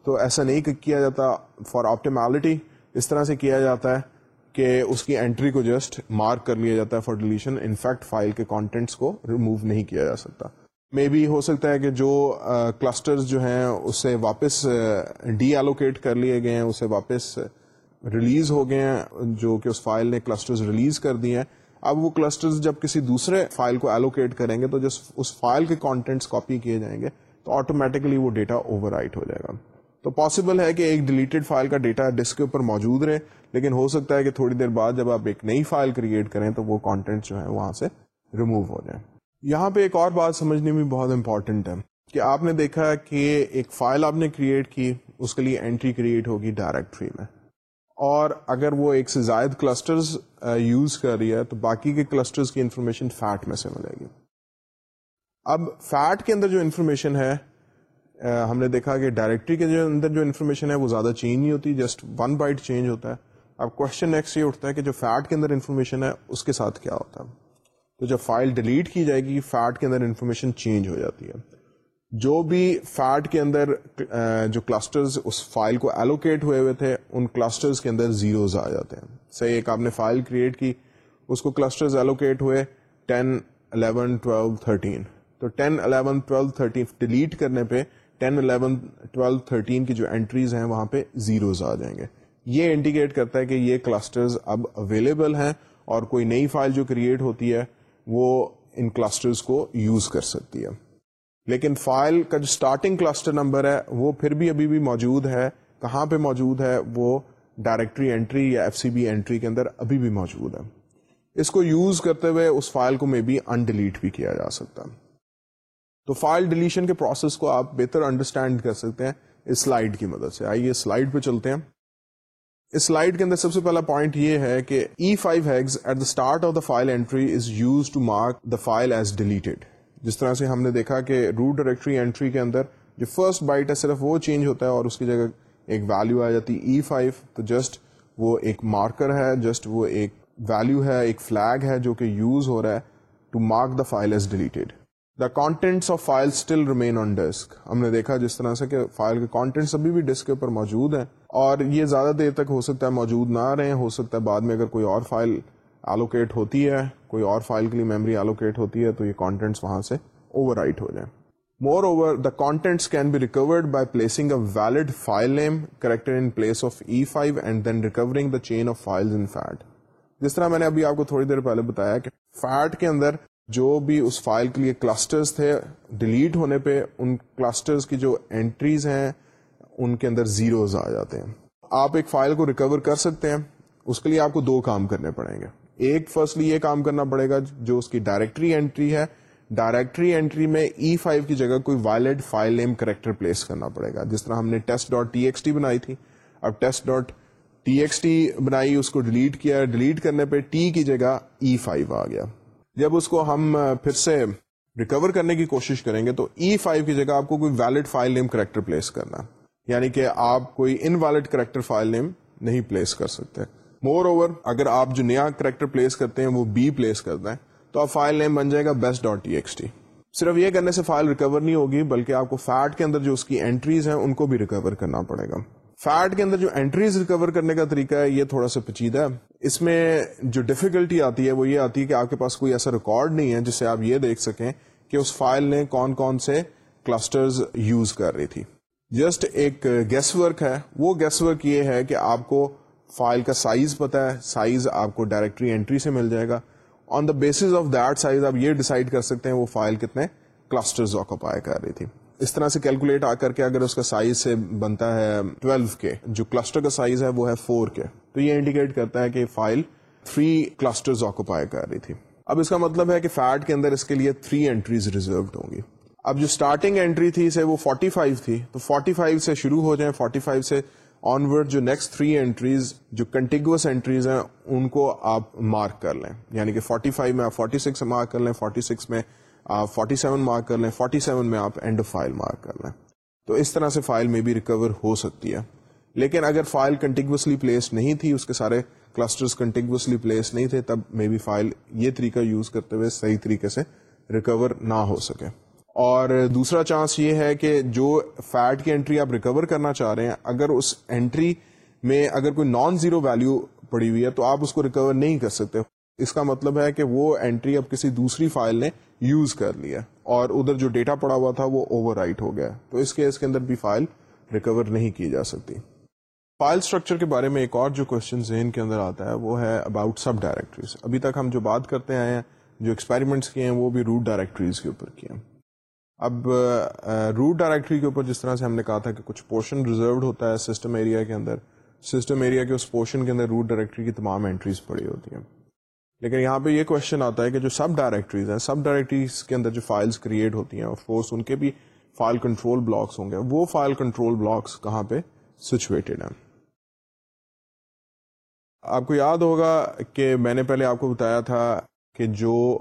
تو ایسا نہیں کیا جاتا فار آپٹیمالٹی اس طرح سے کیا جاتا ہے کہ اس کی انٹری کو جسٹ مارک کر لیا جاتا ہے for deletion in fact file کے کانٹینٹس کو ریموو نہیں کیا جا سکتا۔ مے بی ہو سکتا ہے کہ جو کلسٹر جو ہیں، اسے واپس ڈی ایلوکیٹ کر لیے گئے ہیں، اسے واپس ریلیز ہو گئے ہیں، جو کہ اس فائل نے کلسٹر ریلیز کر دیے ہیں۔ اب وہ کلسٹر جب کسی دوسرے فائل کو ایلوکیٹ کریں گے تو جس اس فائل کے کانٹینٹس کاپی کیے جائیں گے، تو آٹومیٹکلی وہ ڈیٹا اوور رائٹ ہو جائے گا۔ تو پاسبل ہے کہ ایک ڈیلیٹڈ فائل کا ڈیٹا ڈسک کے اوپر موجود رہے، لیکن ہو سکتا ہے کہ تھوڑی دیر بعد جب آپ ایک نئی فائل کریٹ کریں تو وہ کانٹینٹ جو ہے وہاں سے ریموو ہو جائیں۔ یہاں پہ ایک اور بات سمجھنے میں بہت امپورٹنٹ ہے کہ آپ نے دیکھا کہ ایک فائل آپ نے کریٹ کی، اس کے لیے انٹری کریٹ ہوگی ڈائریکٹری میں۔ اور اگر وہ ایک سے زائد کلسٹرز یوز کر رہی ہے، تو باقی کے کلسٹرز کی انفارمیشن فیٹ میں سے ملے گی۔ اب فیٹ کے اندر جو انفارمیشن ہے ہم نے دیکھا کہ ڈائریکٹری کے جو اندر جو انفارمیشن ہے، وہ زیادہ چینج نہیں ہوتی جسٹ ون بائٹ چینج ہوتا ہے۔ اب کوشچن نیکسٹ یہ اٹھتا ہے کہ جو فیٹ کے اندر انفارمیشن ہے، اس کے ساتھ کیا ہوتا ہے۔ تو جب فائل ڈیلیٹ کی جائے گی فیٹ کے اندر انفارمیشن چینج ہو جاتی ہے۔ جو بھی فیٹ کے اندر جو کلسٹرز اس فائل کو ایلوکیٹ ہوئے ہوئے تھے، ان کلسٹرز کے اندر زیروز آ جاتے ہیں۔ صحیح، ایک آپ نے فائل کریٹ کی، اس کو کلسٹرز ایلوکیٹ ہوئے ٹین الیون ٹویلو تھرٹین تو ten eleven twelve thirteen delete کرنے پہ ٹین الیون ٹویلو تھرٹین کی جو انٹریز ہیں، وہاں پہ زیروز آ جائیں گے۔ یہ انڈیکیٹ کرتا ہے کہ یہ کلسٹرز اب اویلیبل ہیں اور کوئی نئی فائل جو کریٹ ہوتی ہے، وہ ان کلسٹرز کو یوز کر سکتی ہے۔ لیکن فائل کا جو اسٹارٹنگ کلسٹر نمبر ہے، وہ پھر بھی ابھی بھی موجود ہے۔ کہاں پہ موجود ہے؟ وہ ڈائریکٹری انٹری یا ایف سی بی انٹری کے اندر ابھی بھی موجود ہے۔ اس کو یوز کرتے ہوئے اس فائل کو میں بھی ان ڈیلیٹ بھی کیا جا سکتا تو فائل ڈیلیشن کے پروسیس کو آپ بہتر انڈرسٹینڈ کر سکتے ہیں۔ اس سلائڈ کی مدد سے۔ آئیے سلائڈ پہ چلتے ہیں۔ اس سلائڈ کے اندر سب سے پہلا پوائنٹ یہ ہے کہ E five hex at the start of the file entry is use to mark the file as deleted جس طرح سے ہم نے دیکھا کہ روٹ ڈائریکٹری اینٹری کے اندر جو فرسٹ بائٹ ہے صرف وہ چینج ہوتا ہے اور اس کی جگہ ایک ویلو آ جاتی ای فائیو e تو جسٹ وہ ایک مارکر ہے جسٹ وہ ایک ویلو ہے، ایک فلیگ ہے جو کہ یوز ہو رہا ہے to mark the file as deleted the contents of file still remain on disk ہم نے دیکھا جس طرح سے کہ فائل کے کانٹینٹس ابھی بھی ڈسک کے اوپر موجود ہیں اور یہ زیادہ دیر تک ہو سکتا ہے موجود نہ رہے ہو سکتا ہے بعد میں اگر کوئی اور فائل ایلوکیٹ ہوتی ہے کوئی اور فائل کے لیے میموری ایلوکیٹ ہوتی ہے تو یہ کانٹینٹس وہاں سے اوور رائٹ ہو جائیں moreover the contents can be recovered by placing a valid file name character in place of E five and then recovering the chain of file in FAT جس طرح میں نے ابھی آپ کو تھوڑی دیر پہلے بتایا کہ فیٹ کے اندر جو بھی اس فائل کے لیے کلسٹرز تھے ڈیلیٹ ہونے پہ، ان کلسٹرز کی جو انٹریز ہیں، ان کے اندر زیروز آ جاتے ہیں۔ آپ ایک فائل کو ریکور کر سکتے ہیں، اس کے لیے آپ کو دو کام کرنے پڑیں گے۔ ایک فرسٹلی یہ کام کرنا پڑے گا جو اس کی ڈائریکٹری انٹری ہے۔ ڈائریکٹری انٹری میں e ای فائیو کی جگہ کوئی valid file name character place کرنا پڑے گا۔ جس طرح ہم نے test dot T X T بنائی تھی۔ اب test dot T X T بنائی، اس کو ڈیلیٹ کیا۔ ڈیلیٹ کرنے پہ ٹی کی جگہ e ای فائیو آ گیا۔ جب اس کو ہم پھر سے ریکور کرنے کی کوشش کریں گے تو e ای فائیو کی جگہ آپ کو کوئی valid file name character place کرنا۔ یعنی کہ آپ کوئی invalid character file name نہیں پلیس کر سکتے۔ مور اوور اگر آپ جو نیا کریکٹر پلیس کرتے ہیں وہ بی پلیس کرتے ہیں تو آپ فائل نیم بن جائے گا best dot T X T صرف یہ کرنے سے فائل ریکور نہیں ہوگی، بلکہ آپ کو فیٹ کے اندر جو اس کی اینٹریز ہیں، ان کو بھی ریکور کرنا پڑے گا۔ فیٹ کے اندر جو اینٹریز ریکور کرنے کا طریقہ ہے، یہ تھوڑا سا پیچیدہ ہے۔ اس میں جو ڈیفیکلٹی آتی ہے، وہ یہ آتی ہے کہ آپ کے پاس کوئی ایسا ریکارڈ نہیں ہے، جس سے آپ یہ دیکھ سکیں کہ اس فائل نے کون کون سے کلسٹرز یوز کر رہی تھی۔ جسٹ ایک گیس ورک ہے۔ وہ گیس ورک یہ ہے کہ آپ کو فائل کا سائز پتا ہے سائز آپ کو ڈائریکٹری انٹری سے مل جائے گا۔ On the base of that size آپ یہ ڈیسائڈ کر سکتے ہیں وہ فائل کتنے کلسٹر آکوپائی کر رہی تھی۔ اس طرح سے کیلکولیٹ آ کر کے اگر اس کا سائز سے بنتا ہے 12 کے، جو کلسٹر کا سائز ہے وہ ہے 4 کے۔ تو یہ انڈیکیٹ کرتا ہے کہ فائل 3 کلسٹر آکوپائی کر رہی تھی۔ اب اس کا مطلب ہے کہ فیٹ کے اندر اس کے لیے 3 انٹریز ریزروڈ ہوں گی۔ اب جو اسٹارٹنگ انٹری تھی سے وہ 45 تھی۔ تو 45 سے شروع ہو جائیں 45 سے آن ورڈ جو نیکسٹ تھری انٹریز جو کنٹینگوس انٹریز ہیں، ان کو آپ مارک کر لیں. یعنی کہ 45 میں آپ 46 مارک کر لیں 46 میں آپ 47 مارک کر لیں 47 میں آپ اینڈ فائل مارک کر لیں. تو اس طرح سے فائل میں بھی ریکور ہو سکتی ہے. لیکن اگر فائل کنٹینگوسلی پلیس نہیں تھی، اس کے سارے کلسٹر کنٹینگوسلی پلیس نہیں تھے، تب مے بی فائل یہ طریقہ یوز کرتے ہوئے صحیح طریقے سے ریکور نہ ہو سکے. اور دوسرا چانس یہ ہے کہ جو فیٹ کی انٹری آپ ریکور کرنا چاہ رہے ہیں، اگر اس انٹری میں اگر کوئی نان زیرو ویلو پڑی ہوئی ہے، تو آپ اس کو ریکور نہیں کر سکتے۔ اس کا مطلب ہے کہ وہ انٹری اب کسی دوسری فائل نے یوز کر لیا اور ادھر جو ڈیٹا پڑا ہوا تھا، وہ اوور رائٹ ہو گیا۔ تو اس کیس کے اندر بھی فائل ریکور نہیں کی جا سکتی۔ فائل اسٹرکچر کے بارے میں ایک اور جو کوشچن ذہن کے اندر آتا ہے، وہ ہے اباؤٹ سب ڈائریکٹریز ابھی تک ہم جو بات کرتے آئے ہیں، جو ایکسپیریمنٹس کیے ہیں، وہ بھی روٹ ڈائریکٹریز کے اوپر کیے ہیں۔ اب روٹ ڈائریکٹری کے اوپر جس طرح سے ہم نے کہا تھا کہ کچھ پورشن ریزروڈ ہوتا ہے سسٹم ایریا کے اندر سسٹم ایریا کے اس پورشن کے اندر روٹ ڈائریکٹری کی تمام انٹریز پڑی ہوتی ہیں۔ لیکن یہاں پہ یہ کوشچن آتا ہے کہ جو سب ڈائریکٹریز ہیں سب ڈائریکٹریز کے اندر جو فائلز کریٹ ہوتی ہیں آف کورس ان کے بھی فائل کنٹرول بلاکس ہوں گے۔ وہ فائل کنٹرول بلاکس کہاں پہ سچویٹڈ ہیں؟ آپ کو یاد ہوگا کہ میں نے پہلے آپ کو بتایا تھا کہ جو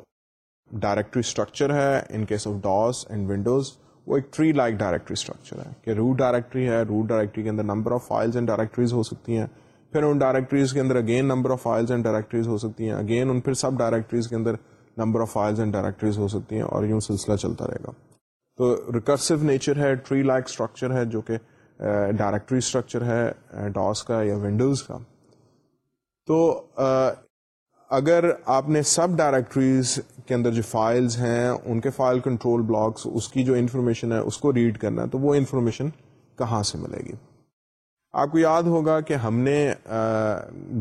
ڈائریکٹری اسٹرکچر ہے in case of DOS and Windows وہ ایک ٹری لائک ڈائریکٹری اسٹرکچر ہے کہ روٹ ڈائریکٹری ہے روٹ ڈائریکٹری کے اندر number of files and directories ہو سکتی ہیں. پھر ان ڈائریکٹریز کے اندر again number of files and directories ہو سکتی ہیں. اگین ان پھر سب ڈائریکٹریز کے اندر number of files and directories ہو سکتی ہیں اور یوں سلسلہ چلتا رہے گا. تو ریکرسو نیچر ہے ٹری لائک اسٹرکچر ہے جو کہ ڈائریکٹری اسٹرکچر ہے ڈاس کا یا ونڈوز کا. تو اگر آپ نے سب ڈائریکٹریز کے اندر جو فائلز ہیں، ان کے فائل کنٹرول بلاکس اس کی جو انفارمیشن ہے، اس کو ریڈ کرنا ہے، تو وہ انفارمیشن کہاں سے ملے گی؟ آپ کو یاد ہوگا کہ ہم نے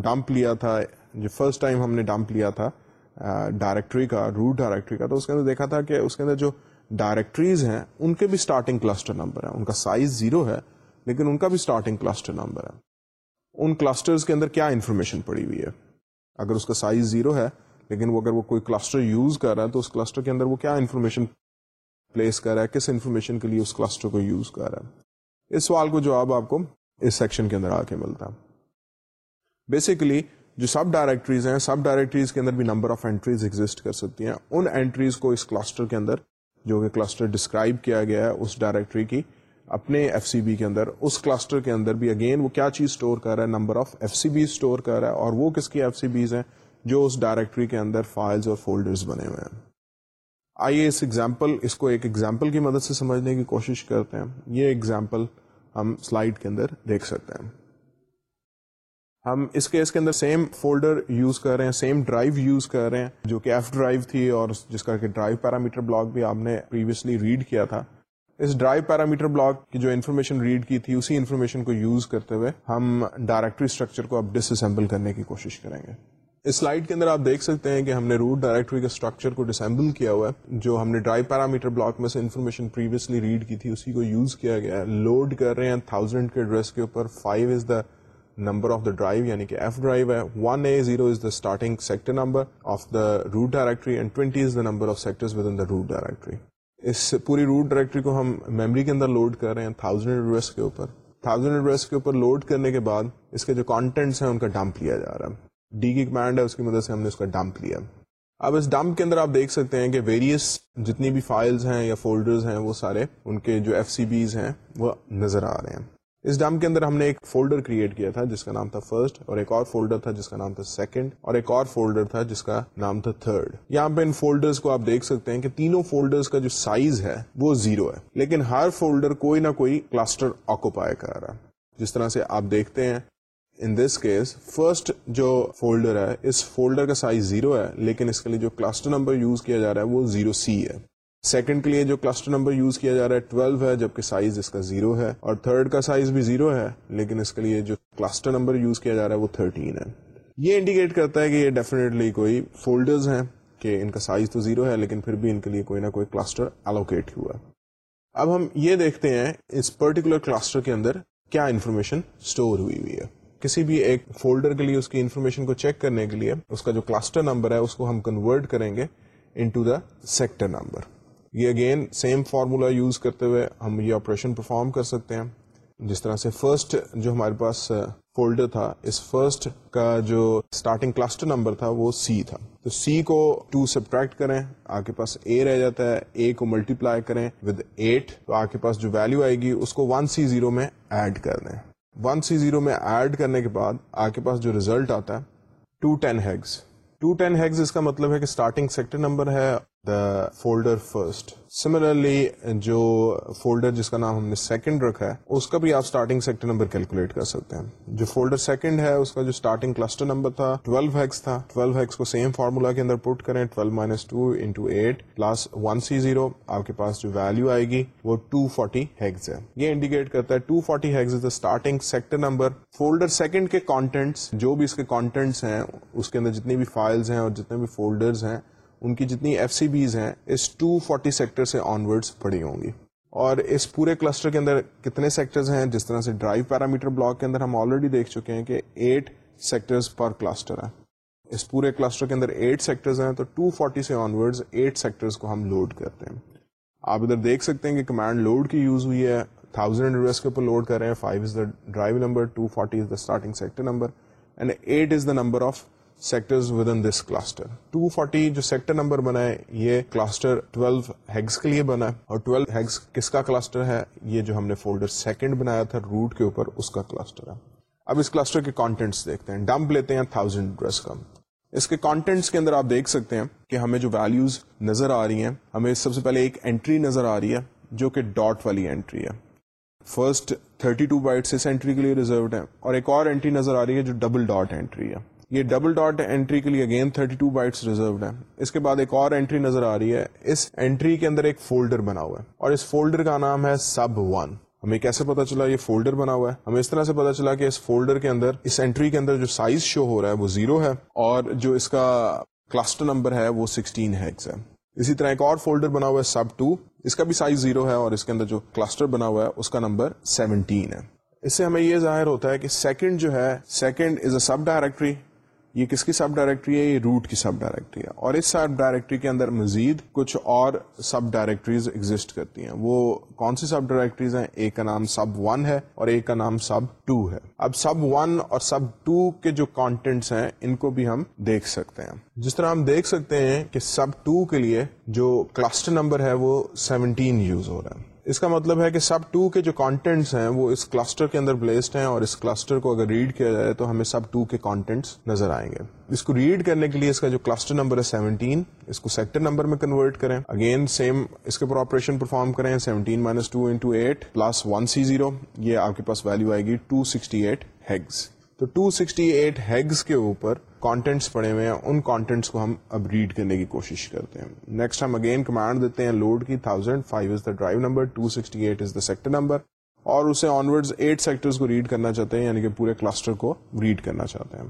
ڈمپ لیا تھا، جو فرسٹ ٹائم ہم نے ڈمپ لیا تھا ڈائریکٹری کا روٹ ڈائریکٹری کا، تو اس کے اندر دیکھا تھا کہ اس کے اندر جو ڈائریکٹریز ہیں، ان کے بھی اسٹارٹنگ کلسٹر نمبر ہے ان کا سائز زیرو ہے، لیکن ان کا بھی اسٹارٹنگ کلسٹر نمبر ہے۔ ان کلسٹرز کے اندر کیا انفارمیشن پڑی ہوئی ہے؟ اگر اس کا سائز زیرو ہے، لیکن وہ اگر وہ کوئی کلسٹر یوز کر رہا ہے، تو اس کلسٹر کے اندر وہ کیا انفارمیشن پلیس کر رہا ہے، کس انفارمیشن کے لیے اس کلسٹر کو یوز کر رہا ہے؟ اس سوال کو جواب آپ کو اس سیکشن کے اندر آ کے ملتا۔ بیسیکلی جو سب ڈائریکٹریز ہیں سب ڈائریکٹریز کے اندر بھی نمبر آف اینٹریز ایگزٹ کر سکتی ہیں۔ ان اینٹریز کو اس کلسٹر کے اندر جو کہ کلسٹر ڈسکرائب کیا گیا ہے، اس ڈائریکٹری کی اپنے ایف سی بی کے اندر، اس کلسٹر کے اندر بھی اگین وہ کیا چیز اسٹور کر رہا ہے؟ Number of F C B store کر رہا ہے اور وہ کس کی ایف سی بیز ہیں؟ جو اس ڈائریکٹری کے اندر فائلز اور فولڈرز بنے ہوئے ہیں۔ آئیے اس ایگزامپل اس کو ایک ایگزامپل کی مدد سے سمجھنے کی کوشش کرتے ہیں۔ یہ ایگزامپل ہم سلائڈ کے اندر دیکھ سکتے ہیں۔ ہم اس کیس کے اندر سیم فولڈر یوز کر رہے ہیں سیم ڈرائیو یوز کر رہے ہیں، جو کہ ایف ڈرائیو تھی اور جس کا کہ ڈرائیو پیرامیٹر بلاک بھی آپ نے پریویسلی ریڈ کیا تھا۔ اس ڈرائیو پیرامیٹر بلاک کی جو انفارمیشن ریڈ کی تھی، اسی انفارمیشن کو یوز کرتے ہوئے ہم ڈائریکٹری اسٹرکچر کو اب ڈس اسمبل کرنے کی کوشش کریں گے۔ اس سلائڈ کے اندر آپ دیکھ سکتے ہیں کہ ہم نے روٹ ڈائریکٹری کے اسٹرکچر کو ڈسمبل کیا ہوا ہے، جو ہم نے ڈرائیو پیرامیٹر بلاک میں سے انفارمیشن پریویسلی ریڈ کی تھی، اسی کو یوز کیا گیا ہے۔ لوڈ کر رہے ہیں تھاؤزینڈ کے ایڈریس کے اوپر five is the number of the drive یعنی کہ ایف ڈرائیو ہے۔ One A zero is the starting sector number of the root directory and twenty is the number of sector with in the root directory اس پوری root directory کو ہم memory کے اندر load کر رہے ہیں تھاؤزینڈ ایڈریس کے اوپر۔ تھاؤزینڈ ایڈریس کے اوپر لوڈ کرنے کے بعد اس کے جو کانٹینٹس ہیں ان کا ڈمپ لیا جا رہا ہے۔ ڈی کی کمانڈ ہے، اس کی مدد سے ہم نے اس کا ڈمپ لیا۔ اب اس ڈمپ کے اندر آپ دیکھ سکتے ہیں کہ ویریس جتنی بھی فائلز ہیں یا فولڈرز ہیں، وہ سارے ان کے جو ایف سی بیز ہیں، وہ نظر آ رہے ہیں۔ اس ڈمپ کے اندر ہم نے ایک فولڈر کریٹ کیا تھا جس کا نام تھا فرسٹ اور ایک اور فولڈر تھا جس کا نام تھا سیکنڈ اور ایک اور فولڈر تھا جس کا نام تھا تھرڈ یہاں پہ ان فولڈرز کو آپ دیکھ سکتے ہیں کہ تینوں فولڈرز کا جو سائز ہے وہ زیرو ہے لیکن ہر فولڈر کوئی نہ کوئی کلسٹر آکوپائی کر رہا جس طرح سے آپ دیکھتے ہیں، ان دس کیس، فرسٹ جو فولڈر ہے، اس فولڈر کا سائز زیرو ہے، لیکن اس کے لیے جو کلسٹر نمبر یوز کیا جا رہا ہے وہ زیرو سی ہے۔ سیکنڈ کے لیے جو کلسٹر نمبر یوز کیا جا رہا ہے ٹویلو ہے، جبکہ سائز اس کا زیرو ہے۔ اور تھرڈ کا سائز بھی زیرو ہے، لیکن اس کے لیے جو کلسٹر نمبر یوز کیا جا رہا ہے وہ تھرٹین ہے۔ یہ انڈیکیٹ کرتا ہے کہ یہ ڈیفینیٹلی کوئی فولڈرز ہیں کہ ان کا سائز تو زیرو ہے، لیکن پھر بھی ان کے لیے کوئی نہ کوئی کلسٹر الوکیٹ ہوا۔ اب ہم یہ دیکھتے ہیں اس پرٹیکولر کلسٹر کے اندر کیا انفارمیشن اسٹور ہوئی ہوئی ہے۔ کسی بھی ایک فولڈر کے لیے اس کی انفارمیشن کو چیک کرنے کے لیے اس کا جو کلسٹر نمبر ہے، اس کو ہم کنورٹ کریں گے into the sector number یہ اگین سیم فارمولا یوز کرتے ہوئے ہم یہ آپریشن پرفارم کر سکتے ہیں۔ جس طرح سے فرسٹ جو ہمارے پاس uh, فولڈر تھا، اس فرسٹ کا جو اسٹارٹنگ کلسٹر نمبر تھا، وہ سی تھا۔ تو سی کو ٹو سبٹریکٹ کریں آپ کے پاس اے رہ جاتا ہے اے کو ملٹی پلائی کریں ود ایٹ تو آپ کے پاس جو ویلو آئے گی، اس کو ون سی زیرو میں ایڈ کر دیں۔ ون سی زیرو میں ایڈ کرنے کے بعد آپ کے پاس جو ریزلٹ آتا ہے two ten hex two ten hex اس کا مطلب ہے کہ اسٹارٹنگ سیکٹر نمبر ہے دا فولڈر فرسٹ سملرلی جو فولڈر جس کا نام ہم نے سیکنڈ رکھا ہے، اس کا بھی آپ اسٹارٹنگ سیکٹر نمبر کیلکولیٹ کر سکتے ہیں۔ جو فولڈر سیکنڈ ہے، اس کا جو اسٹارٹنگ کلسٹر نمبر تھا 12 ہیکس تھا۔ 12 ہیکس کو سیم فارمولا کے اندر پٹ کریں 12 minus two into eight plus one C zero آپ کے پاس جو ویلو آئے گی، وہ 240 فورٹی ہیگز ہے۔ یہ انڈیکیٹ کرتا ہے 240 forty hex is the starting sector number folder second کے کانٹینٹس جو بھی اس کے کانٹینٹس ہیں، اس کے اندر جتنی بھی فائلز ہیں اور جتنے بھی فولڈرز ہیں ان کی جتنی ایف سی بیز ہیں، اس 240 سیکٹر سے آنورڈ پڑی ہوں گی۔ اور اس پورے کلسٹر کے اندر کتنے سیکٹرز ہیں، جس طرح سے ڈرائیو پیرامیٹر بلاک کے اندر ہم آلریڈی دیکھ چکے ہیں کہ ایٹ سیکٹرز پر کلسٹر ہے اس پورے کلسٹر کے اندر ایٹ سیکٹرز ہیں، تو 240 سے آنورڈ ایٹ سیکٹرز کو ہم لوڈ کرتے ہیں۔ آپ ادھر دیکھ سکتے ہیں کہ کمانڈ لوڈ کی یوز ہوئی ہے۔ تھاؤزینڈ ایڈریس کے اوپر لوڈ کر رہے ہیں۔ Five is the drive number two forty is the starting sector number and eight is the number of sectors with in this cluster 240 جو سیکٹر نمبر بنا ہے، یہ کلسٹر 12 ہیگز کے لیے بنا ہے. اور 12 ہیگز کس کا کلسٹر ہے؟ یہ جو ہم نے فولڈر سیکنڈ بنایا تھا روٹ کے اوپر، اس کا کلسٹر ہے. اب اس کلسٹر کے کانٹینٹس دیکھتے ہیں. ڈمپ لیتے ہیں تھاؤزینڈ ڈریس کا. اس کے کانٹینٹس کے اندر آپ دیکھ سکتے ہیں کہ ہمیں جو ویلوز نظر آ رہی ہیں، ہمیں سب سے پہلے ایک انٹری نظر آ رہی ہے، جو کہ ڈاٹ والی انٹری ہے. فرسٹ 32 بائٹس اس انٹری کے لیے ریزروڈ ہے اور ایک اور انٹری نظر آ رہی ہے جو ڈبل ڈاٹ انٹری ہے. یہ ڈبل ڈاٹ انٹری کے لیے اگین 32 ٹو بائٹس ریزروڈ ہے۔ اس کے بعد ایک اور انٹری نظر آ رہی ہے۔ اس انٹری کے اندر ایک فولڈر بنا ہوا ہے۔ اور اس فولڈر کا نام ہے سب ون ہمیں کیسے پتا چلا یہ فولڈر بنا ہوا ہے؟ ہمیں اس طرح سے پتا چلا کہ اس فولڈر کے اندر، اس انٹری کے اندر جو سائز شو ہو رہا ہے وہ زیرو ہے اور جو اس کا کلسٹر نمبر ہے وہ سکسٹین ہیگز ہے۔ اسی طرح ایک اور فولڈر بنا ہوا ہے سب ٹو اس کا بھی سائز زیرو ہے اور اس کے اندر جو کلسٹر بنا ہوا ہے اس کا نمبر سیونٹین ہے۔ اس سے ہمیں یہ ظاہر ہوتا ہے کہ سیکنڈ جو ہے second is a sub directory یہ کس کی سب ڈائریکٹری ہے؟ یہ روٹ کی سب ڈائریکٹری ہے۔ اور اس سب ڈائریکٹری کے اندر مزید کچھ اور سب ڈائریکٹریز ایگزٹ کرتی ہیں۔ وہ کون سی سب ڈائریکٹریز ہیں؟ ایک کا نام سب ون ہے اور ایک کا نام سب ٹو ہے۔ اب سب ون اور سب ٹو کے جو کانٹینٹس ہیں، ان کو بھی ہم دیکھ سکتے ہیں۔ جس طرح ہم دیکھ سکتے ہیں کہ سب ٹو کے لیے جو کلسٹر نمبر ہے، وہ سیونٹین یوز ہو رہا ہے۔ اس کا مطلب ہے کہ سب ٹو کے جو کانٹینٹس ہیں وہ اس کلسٹر کے اندر پلیسڈ ہیں اور اس کلسٹر کو اگر ریڈ کیا جائے تو ہمیں سب ٹو کے کانٹینٹس نظر آئیں گے۔ اس کو ریڈ کرنے کے لیے اس کا جو کلسٹر نمبر ہے سیونٹین اس کو سیکٹر نمبر میں کنورٹ کریں۔ اگین سیم اس کے اوپر آپریشن پرفارم کریں۔ Seventeen minus two into eight plus one C zero یہ آپ کے پاس ویلو آئے گی ٹو سکسٹی ایٹ ہیگز تو 268 ہیگز کے اوپر کانٹینٹس پڑے ہوئے ہیں، ان کانٹینٹس کو ہم اب ریڈ کرنے کی کوشش کرتے ہیں۔ نیکسٹ ہم اگین کمانڈ دیتے ہیں لوڈ کی 1005 is the drive number 268 is the sector number اور اسے آنورڈ ایٹ سیکٹرز کو ریڈ کرنا چاہتے ہیں یعنی کہ پورے کلسٹر کو ریڈ کرنا چاہتے ہیں۔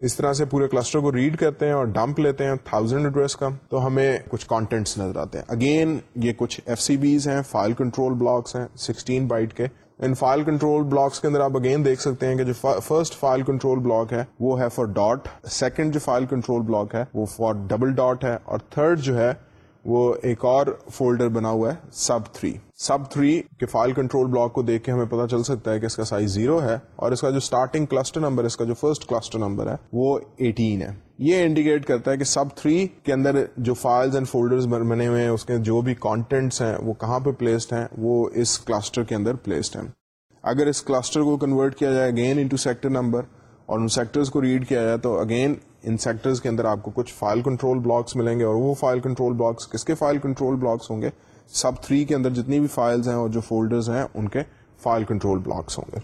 اس طرح سے پورے کلسٹر کو ریڈ کرتے ہیں اور ڈمپ لیتے ہیں تھاؤزینڈ ایڈریس کا۔ تو ہمیں کچھ کانٹینٹس نظر آتے ہیں۔ اگین یہ کچھ ایف سی بیز ہیں فائل کنٹرول بلاکس ہیں سکسٹین بائٹ کے۔ ان فائل کنٹرول بلاکس کے اندر آپ اگین دیکھ سکتے ہیں کہ جو فرسٹ فائل کنٹرول بلاک ہے، وہ ہے فار ڈاٹ سیکنڈ جو فائل کنٹرول بلاک ہے، وہ فار ڈبل ڈاٹ ہے. اور تھرڈ جو ہے، وہ ایک اور فولڈر بنا ہوا ہے سب تھری سب تھری کے فائل کنٹرول بلاک کو دیکھ کے ہمیں پتا چل سکتا ہے کہ اس کا سائز زیرو ہے اور اس کا جو اسٹارٹنگ کلسٹر نمبر اس کا جو فرسٹ کلسٹر نمبر ہے، وہ ایٹین ہے. یہ انڈیکیٹ کرتا ہے کہ سب تھری کے اندر جو فائلز اینڈ فولڈر بنے ہوئے ہیں، اس کے جو بھی کانٹینٹس ہیں، وہ کہاں پہ پلیسڈ ہیں، وہ اس کلسٹر کے اندر پلیسڈ ہیں۔ اگر اس کلسٹر کو کنورٹ کیا جائے اگین انٹو سیکٹر نمبر اور ان سیکٹرز کو ریڈ کیا جائے، تو اگین ان سیکٹرز کے اندر آپ کو کچھ فائل کنٹرول بلاکس ملیں گے۔ اور وہ فائل کنٹرول بلاکس کس کے فائل کنٹرول بلاکس ہوں گے؟ سب تھری کے اندر جتنی بھی فائلز ہیں اور جو فولڈرز ہیں، ان کے فائل کنٹرول بلاکس ہوں گے۔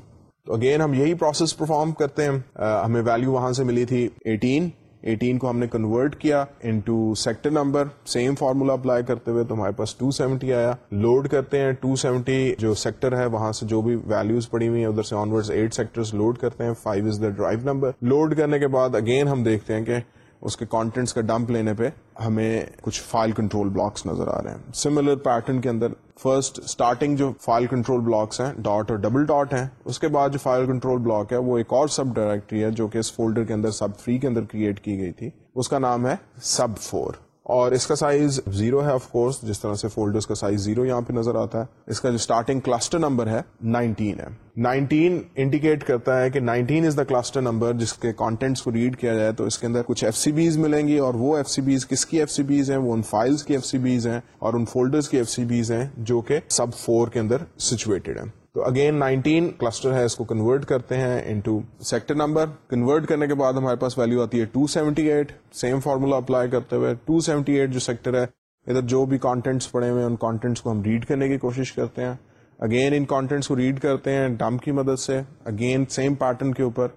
تو اگین ہم یہی پروسیس پرفارم کرتے ہیں۔ ہمیں ویلو وہاں سے ملی تھی ایٹین ایٹین کو ہم نے کنورٹ کیا into sector number same formula apply کرتے ہوئے تو ہمارے پاس 270 آیا۔ لوڈ کرتے ہیں 270 جو سیکٹر ہے، وہاں سے جو بھی ویلوز پڑی ہوئی ہیں، ادھر سے آنورڈ ایٹ سیکٹر لوڈ کرتے ہیں۔ 5 is the drive number load کرنے کے بعد اگین ہم دیکھتے ہیں کہ اس کے کانٹینٹس کا ڈمپ لینے پہ ہمیں کچھ فائل کنٹرول بلاکس نظر آ رہے ہیں۔ سملر پیٹرن کے اندر فرسٹ اسٹارٹنگ جو فائل کنٹرول بلاکس ہیں ڈاٹ اور ڈبل ڈاٹ ہیں، اس کے بعد جو فائل کنٹرول بلاک ہے، وہ ایک اور سب ڈائریکٹری ہے جو کہ اس فولڈر کے اندر سب فری کے اندر کریٹ کی گئی تھی، اس کا نام ہے سب فور اور اس کا سائز زیرو ہے آف کورس جس طرح سے فولڈر کا سائز زیرو یہاں پہ نظر آتا ہے۔ اس کا جو اسٹارٹنگ کلسٹر نمبر ہے نائنٹین ہے۔ نائنٹین انڈیکیٹ کرتا ہے کہ nineteen is the cluster number جس کے کانٹینٹس کو ریڈ کیا جائے تو اس کے اندر کچھ ایف سی بیز ملیں گی اور وہ ایف سی بیز کس کی ایف سی بیز ہیں؟ وہ ان فائلس کی ایف سی بیز ہیں اور ان فولڈرز کی ایف سی بیز ہیں جو کہ سب فور کے اندر سچویٹڈ ہیں۔ تو اگین نائنٹین کلسٹر ہے اس کو کنورٹ کرتے ہیں انٹو سیکٹر نمبر کنورٹ کرنے کے بعد ہمارے پاس ویلو آتی ہے 278 سیم فارمولا اپلائی کرتے ہوئے 278 جو سیکٹر ہے، ادھر جو بھی کانٹینٹس پڑے ہوئے ان کانٹینٹس کو ہم ریڈ کرنے کی کوشش کرتے ہیں۔ اگین ان کانٹینٹس کو ریڈ کرتے ہیں ڈمپ کی مدد سے۔ اگین سیم پیٹرن کے اوپر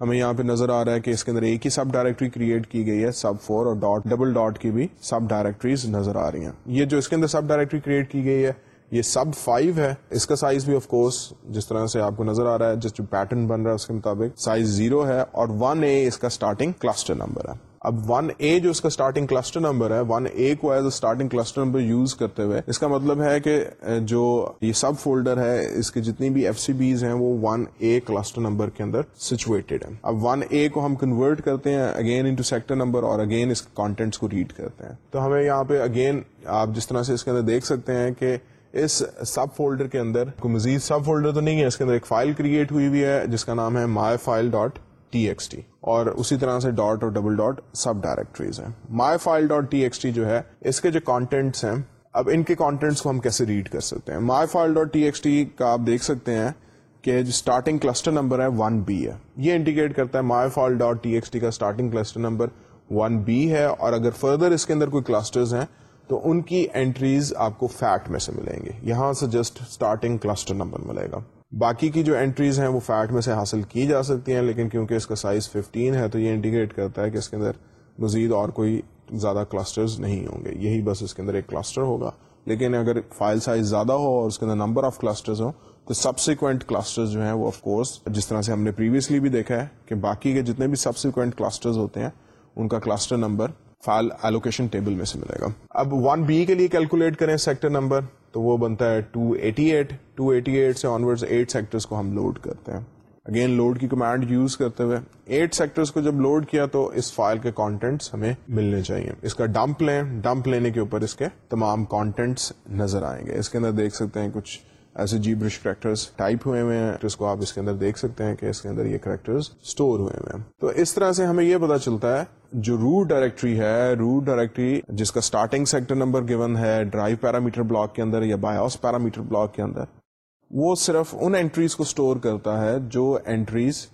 ہمیں یہاں پہ نظر آ رہا ہے کہ اس کے اندر ایک ہی سب ڈائریکٹری کریٹ کی گئی ہے۔ سب فور اور ڈاٹ ڈبل ڈاٹ کی بھی سب ڈائریکٹریز نظر آ رہی ہیں۔ یہ جو اس کے اندر سب ڈائریکٹری کریٹ کی گئی ہے یہ سب فائیو ہے. اس کا سائز بھی آف کورس جس طرح سے آپ کو نظر آ رہا ہے، جس جو پیٹرن بن رہا ہے، اس کے مطابق سائز زیرو ہے اور ون اے اس کا اسٹارٹنگ کلسٹر نمبر ہے. اب ون اے جو اس کا اسٹارٹنگ کلسٹر نمبر ہے ون اے کو as a starting cluster number use کرتے ہوئے، اس کا مطلب ہے کہ جو یہ سب فولڈر ہے، اس کے جتنی بھی ایف سی بیز ہیں، وہ ون اے کلسٹر نمبر کے اندر سچویٹڈ ہے اب ون اے کو ہم کنورٹ کرتے ہیں اگین انٹو سیکٹر نمبر اور اگین اس کانٹینٹس کو ریڈ کرتے ہیں. تو ہمیں یہاں پہ اگین آپ جس طرح سے اس کے اندر دیکھ سکتے ہیں کہ اس سب فولڈر کے اندر کوئی مزید سب فولڈر تو نہیں ہے، اس کے اندر ایک فائل کریٹ ہوئی ہوئی ہے، جس کا نام ہے my file dot T X T اور اسی طرح سے ڈاٹ اور ڈبل ڈاٹ سب ڈائریکٹریز ہیں۔ My file dot T X T جو ہے، اس کے جو کانٹینٹس ہیں، اب ان کے کانٹینٹس کو ہم کیسے ریڈ کر سکتے ہیں؟ My file dot T X T کا آپ دیکھ سکتے ہیں کہ جو اسٹارٹنگ کلسٹر نمبر ہے ون بی ہے۔ یہ انڈیکیٹ کرتا ہے my file dot T X T کا starting cluster number one B ہے اور اگر فردر اس کے اندر کوئی کلسٹرز ہیں تو ان کی اینٹریز آپ کو فیٹ میں سے ملیں گے۔ یہاں سے جسٹ اسٹارٹنگ کلسٹر نمبر ملے گا۔ باقی کی جو اینٹریز ہیں وہ فیٹ میں سے حاصل کی جا سکتی ہیں، لیکن کیونکہ اس کا سائز 15 ہے تو یہ انڈیکیٹ کرتا ہے کہ اس کے اندر مزید اور کوئی زیادہ کلسٹرز نہیں ہوں گے۔ یہی بس اس کے اندر ایک کلسٹر ہوگا۔ لیکن اگر فائل سائز زیادہ ہو اور اس کے اندر نمبر آف کلسٹرز ہوں، تو سبسیکوینٹ کلسٹر جو ہیں وہ آف کورس جس طرح سے ہم نے پریویسلی بھی دیکھا ہے کہ باقی کے جتنے بھی سبسیکوینٹ کلسٹرز ہوتے ہیں، ان کا cluster number file allocation table میں سے ملے گا۔ اب ون بی کے لیے کیلکولیٹ کریں سیکٹر نمبر تو وہ بنتا ہے 288 288 سے آنورڈ ایٹ سیکٹرز کو ہم لوڈ کرتے ہیں۔ اگین لوڈ کی کمانڈ یوز کرتے ہوئے ایٹ سیکٹرز کو جب لوڈ کیا تو اس فائل کے کانٹینٹس ہمیں ملنے چاہیے۔ اس کا ڈمپ لیں ڈمپ لینے کے اوپر اس کے تمام کانٹینٹس نظر آئیں گے۔ اس کے اندر دیکھ سکتے ہیں کچھ ایسے جی برش کریکٹرز ٹائپ ہوئے ہوئے ہیں جس کو آپ اس کے اندر دیکھ سکتے ہیں کہ اس کے اندر یہ کریکٹرز اسٹور ہوئے ہوئے ہیں۔ تو اس طرح سے ہمیں یہ پتا چلتا ہے، جو روٹ ڈائریکٹری ہے روٹ ڈائریکٹری جس کا اسٹارٹنگ سیکٹر نمبر گیون ہے ڈرائیو پیرامیٹر بلاک کے اندر یا بایوس پیرامیٹر بلاک کے اندر، وہ صرف ان اینٹریز کو اسٹور کرتا ہے جو اینٹریز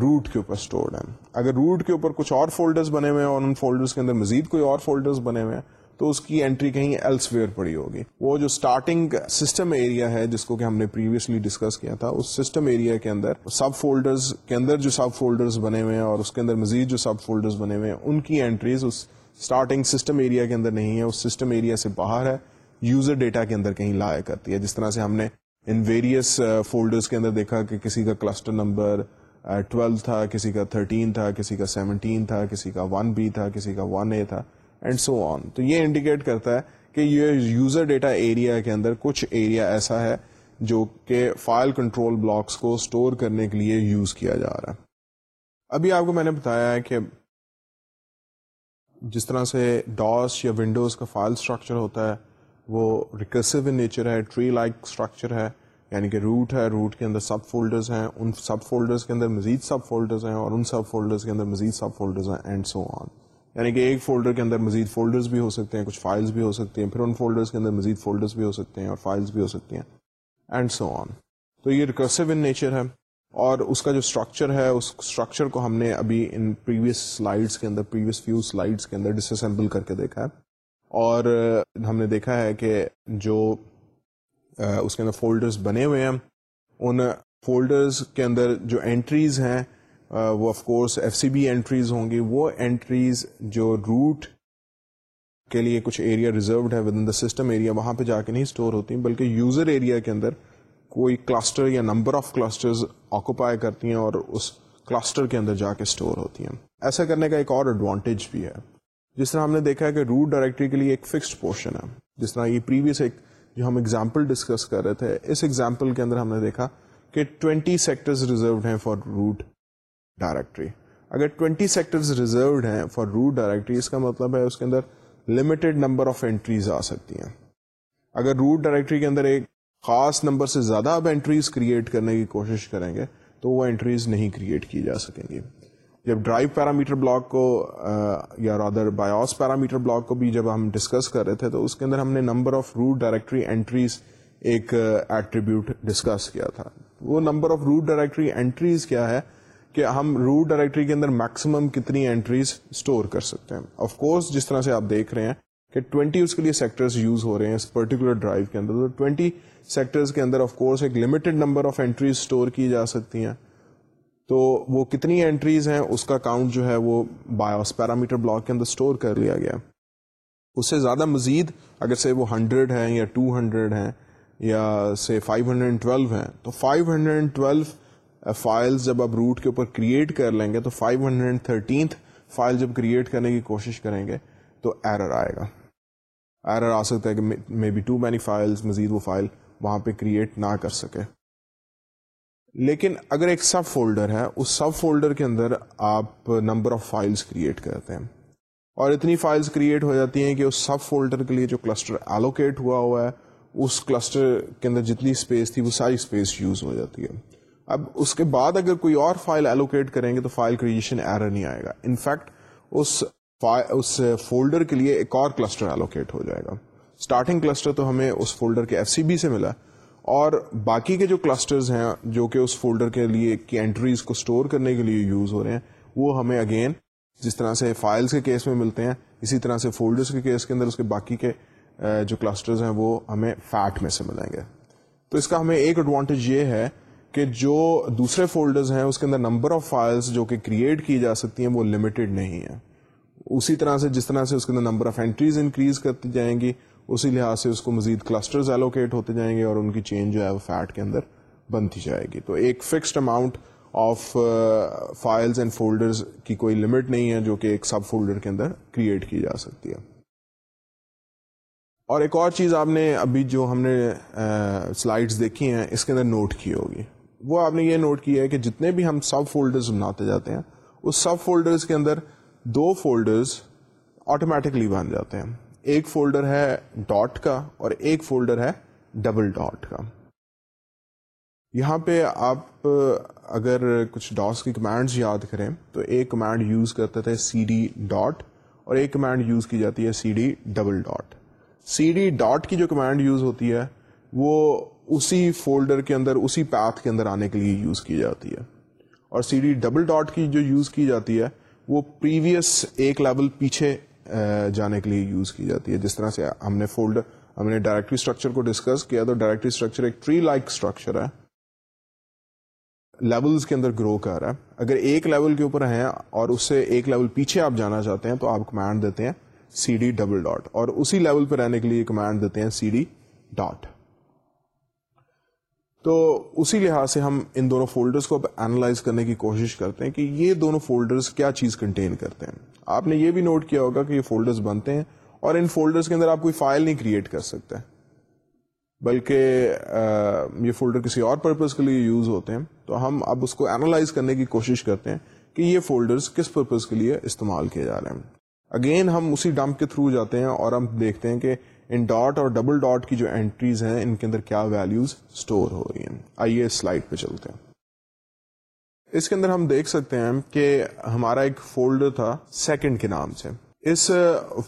روٹ uh, کے اوپر اسٹورڈ ہیں۔ اگر روٹ کے اوپر کچھ اور فولڈرز بنے ہوئے ہیں اور ان فولڈرز کے اندر مزید کوئی اور فولڈرز بنے ہوئے ہیں تو اس کی انٹری کہیں ایلس ویئر پڑی ہوگی۔ وہ جو اسٹارٹنگ سسٹم ایریا ہے جس کو کہ ہم نے پریویسلی ڈسکس کیا تھا، اس سسٹم ایریا کے اندر سب فولڈرز کے اندر جو سب فولڈرز بنے ہوئے ہیں اور اس کے اندر مزید جو سب فولڈرز بنے ہوئے ہیں، ان کی انٹریز اس اسٹارٹنگ سسٹم ایریا کے اندر نہیں ہے اس سسٹم ایریا سے باہر ہے یوزر ڈیٹا کے اندر کہیں لایا کرتی ہے۔ جس طرح سے ہم نے ان ویریس فولڈرز کے اندر دیکھا کہ کسی کا کلسٹر نمبر ٹویلو تھا، کسی کا تھرٹین تھا، کسی کا سیونٹین تھا، کسی کا ون بی تھا، کسی کا ون اے تھا۔ اینڈ سو آن تو یہ انڈیکیٹ کرتا ہے کہ یہ یوزر ڈیٹا ایریا کے اندر کچھ ایریا ایسا ہے جو کہ فائل کنٹرول بلاکس کو اسٹور کرنے کے لیے یوز کیا جا رہا ہے۔ ابھی آپ کو میں نے بتایا ہے کہ جس طرح سے ڈاس یا ونڈوز کا فائل اسٹرکچر ہوتا ہے، وہ ریکرسو ان نیچر ہے ٹری لائک اسٹرکچر ہے یعنی کہ روٹ ہے روٹ کے اندر سب فولڈرز ہیں، ان سب فولڈرز کے اندر مزید سب فولڈرز ہیں اور ان سب فولڈرز کے اندر مزید سب فولڈرز ہیں اینڈ سو آن یعنی کہ ایک فولڈر کے اندر مزید فولڈرز بھی ہو سکتے ہیں، کچھ فائلز بھی ہو سکتی ہیں، پھر ان فولڈرز کے اندر مزید فولڈرز بھی ہو سکتے ہیں اور فائلز بھی ہو سکتی ہیں اینڈ سو آن تو یہ ریکرسو ان نیچر ہے اور اس کا جو اسٹرکچر ہے، اس اسٹرکچر کو ہم نے ابھی ان پریویس سلائڈس کے اندر پریویس فیو سلائڈس کے اندر ڈس اسمبل کر کے دیکھا ہے۔ اور ہم نے دیکھا ہے کہ جو اس کے اندر فولڈرز بنے ہوئے ہیں، ان فولڈرز کے اندر جو انٹریز ہیں وہ of course F C B entries ہوں گی۔ وہ اینٹریز جو روٹ کے لیے کچھ ایریا ریزروڈ ہے with in the system area وہاں پہ جا کے نہیں اسٹور ہوتی، بلکہ یوزر ایریا کے اندر کوئی کلسٹر یا نمبر آف کلسٹر آکوپائی کرتی ہیں اور اس کلسٹر کے اندر جا کے اسٹور ہوتی ہیں۔ ایسا کرنے کا ایک اور ایڈوانٹیج بھی ہے۔ جس طرح ہم نے دیکھا ہے کہ روٹ ڈائریکٹری کے لیے ایک فکسڈ پورشن ہے۔ جس طرح یہ پریویس ایک جو ہم اگزامپل ڈسکس کر رہے تھے، اس ایگزامپل کے اندر ہم نے دیکھا کہ 20 سیکٹرز ریزروڈ ہیں فار روٹ ڈائریکٹری اگر 20 سیکٹرز ریزروڈ ہیں فار روٹ ڈائریکٹری اس کا مطلب ہے اس کے اندر لمیٹڈ نمبر آف انٹریز آ سکتی ہیں۔ اگر روٹ ڈائریکٹری کے اندر ایک خاص نمبر سے زیادہ آپ انٹریز کریٹ کرنے کی کوشش کریں گے، تو وہ انٹریز نہیں کریٹ کی جا سکیں گی۔ جب ڈرائیو پیرامیٹر بلاک کو یا رادر بایوس پیرامیٹر بلاک کو بھی جب ہم ڈسکس کر رہے تھے، تو اس کے اندر ہم نے number of root directory entries ایک ایٹریبیوٹ ڈسکس کیا تھا۔ وہ number of root directory entries کیا ہے؟ کہ ہم روٹ ڈائریکٹری کے اندر میکسیمم کتنی انٹریز اسٹور کر سکتے ہیں۔ آف کورس جس طرح سے آپ دیکھ رہے ہیں کہ 20 اس کے لیے سیکٹرز یوز ہو رہے ہیں اس پرٹیکولر ڈرائیو کے اندر۔ تو 20 سیکٹرز کے اندر آف کورس ایک limited number of entries store کی جا سکتی ہیں۔ تو وہ کتنی انٹریز ہیں اس کا کاؤنٹ جو ہے وہ بایوس پیرامیٹر بلاک کے اندر اسٹور کر لیا گیا۔ اس سے زیادہ مزید اگر سے وہ ہنڈریڈ ہیں یا ٹو ہنڈریڈ ہیں یا سے فائیو ہنڈریڈ ٹویلو ہیں، تو فائیو ہنڈریڈ ٹویلو فائلز جب آپ روٹ کے اوپر کریٹ کر لیں گے تو 513 فائل جب کریٹ کرنے کی کوشش کریں گے تو ایرر آئے گا۔ ایرر آ سکتا ہے کہ maybe too many files مزید وہ فائل وہاں پہ کریٹ نہ کر سکے۔ لیکن اگر ایک سب فولڈر ہے، اس سب فولڈر کے اندر آپ نمبر آف فائلز کریٹ کرتے ہیں۔ اور اتنی فائلز کریٹ ہو جاتی ہیں کہ اس سب فولڈر کے لیے جو کلسٹر ایلوکیٹ ہوا ہوا ہے، اس کلسٹر کے اندر جتنی اسپیس تھی، وہ ساری اسپیس یوز ہو جاتی ہے۔ اب اس کے بعد اگر کوئی اور فائل ایلوکیٹ کریں گے تو فائل کریشن ایرر نہیں آئے گا. انفیکٹ اس اس فولڈر کے لیے ایک اور کلسٹر ایلوکیٹ ہو جائے گا. اسٹارٹنگ کلسٹر تو ہمیں اس فولڈر کے ایف سی بی سے ملا اور باقی کے جو کلسٹرز ہیں جو کہ اس فولڈر کے لیے کی انٹریز کو اسٹور کرنے کے لیے یوز ہو رہے ہیں، وہ ہمیں اگین جس طرح سے فائلس کے کیس میں ملتے ہیں، اسی طرح سے فولڈرز کے کیس کے اندر اس کے باقی کے جو کلسٹرز ہیں، وہ ہمیں فیٹ میں سے ملیں گے. تو اس کا ہمیں ایک ایڈوانٹیج یہ ہے کہ جو دوسرے فولڈرز ہیں، اس کے اندر نمبر آف فائلز جو کہ کریٹ کی جا سکتی ہیں، وہ لمیٹڈ نہیں ہے اسی طرح سے جس طرح سے اس کے اندر نمبر آف اینٹریز انکریز کرتی جائیں گی، اسی لحاظ سے اس کو مزید کلسٹرز ایلوکیٹ ہوتے جائیں گے اور ان کی چینج جو ہے وہ فیٹ کے اندر بنتی جائے گی۔ تو ایک fixed amount of files and folders کی کوئی لمٹ نہیں ہے، جو کہ ایک سب فولڈر کے اندر کریٹ کی جا سکتی ہے۔ اور ایک اور چیز آپ نے ابھی جو ہم نے uh, سلائڈز دیکھی ہیں، اس کے اندر نوٹ کی ہوگی۔ وہ آپ نے یہ نوٹ کیا ہے کہ جتنے بھی ہم سب فولڈرز بناتے جاتے ہیں، اس سب فولڈرز کے اندر دو فولڈرز آٹومیٹکلی بن جاتے ہیں۔ ایک فولڈر ہے ڈاٹ کا اور ایک فولڈر ہے ڈبل ڈاٹ کا۔ یہاں پہ آپ اگر کچھ ڈاس کی کمانڈز یاد کریں تو ایک کمانڈ یوز کرتے تھے سی ڈی ڈاٹ اور ایک کمانڈ یوز کی جاتی ہے C D double dot C D dot کی جو کمانڈ یوز ہوتی ہے، وہ اسی فولڈر کے اندر، اسی پیتھ کے اندر آنے کے لیے یوز کی جاتی ہے۔ اور سی ڈی ڈبل ڈاٹ کی جو یوز کی جاتی ہے، وہ پریویس ایک لیول پیچھے جانے کے لیے یوز کی جاتی ہے۔ جس طرح سے ہم نے فولڈر ہم نے ڈائریکٹری اسٹرکچر کو ڈسکس کیا، تو ڈائریکٹری اسٹرکچر ایک ٹری لائک اسٹرکچر ہے۔ لیولز کے اندر گرو کر رہا ہے۔ اگر ایک لیول کے اوپر ہیں اور اس سے ایک لیول پیچھے آپ جانا چاہتے ہیں، تو آپ کمانڈ دیتے ہیں سی ڈی ڈبل ڈاٹ اور اسی لیول پہ رہنے کے لیے کمانڈ دیتے ہیں سی ڈی ڈاٹ تو اسی لحاظ سے ہم ان دونوں فولڈرز کو اینالائز کرنے کی کوشش کرتے ہیں کہ یہ دونوں فولڈرز کیا چیز کنٹین کرتے ہیں۔ آپ نے یہ بھی نوٹ کیا ہوگا کہ یہ فولڈرز بنتے ہیں اور ان فولڈرز کے اندر آپ کوئی فائل نہیں کریٹ کر سکتے۔ بلکہ یہ فولڈر کسی اور پرپز کے لیے یوز ہوتے ہیں۔ تو ہم اب اس کو اینالائز کرنے کی کوشش کرتے ہیں کہ یہ فولڈرز کس پرپز کے لیے استعمال کیے جا رہے ہیں۔ اگین ہم اسی ڈمپ کے تھرو جاتے ہیں اور ہم دیکھتے ہیں کہ ان ڈاٹ اور ڈبل ڈاٹ کی جو اینٹریز ہیں، ان کے اندر کیا ویلوز اسٹور ہو رہی ہیں؟ آئیے سلائڈ پہ چلتے ہیں۔ اس کے اندر ہم دیکھ سکتے ہیں کہ ہمارا ایک فولڈر تھا سیکنڈ کے نام سے۔ اس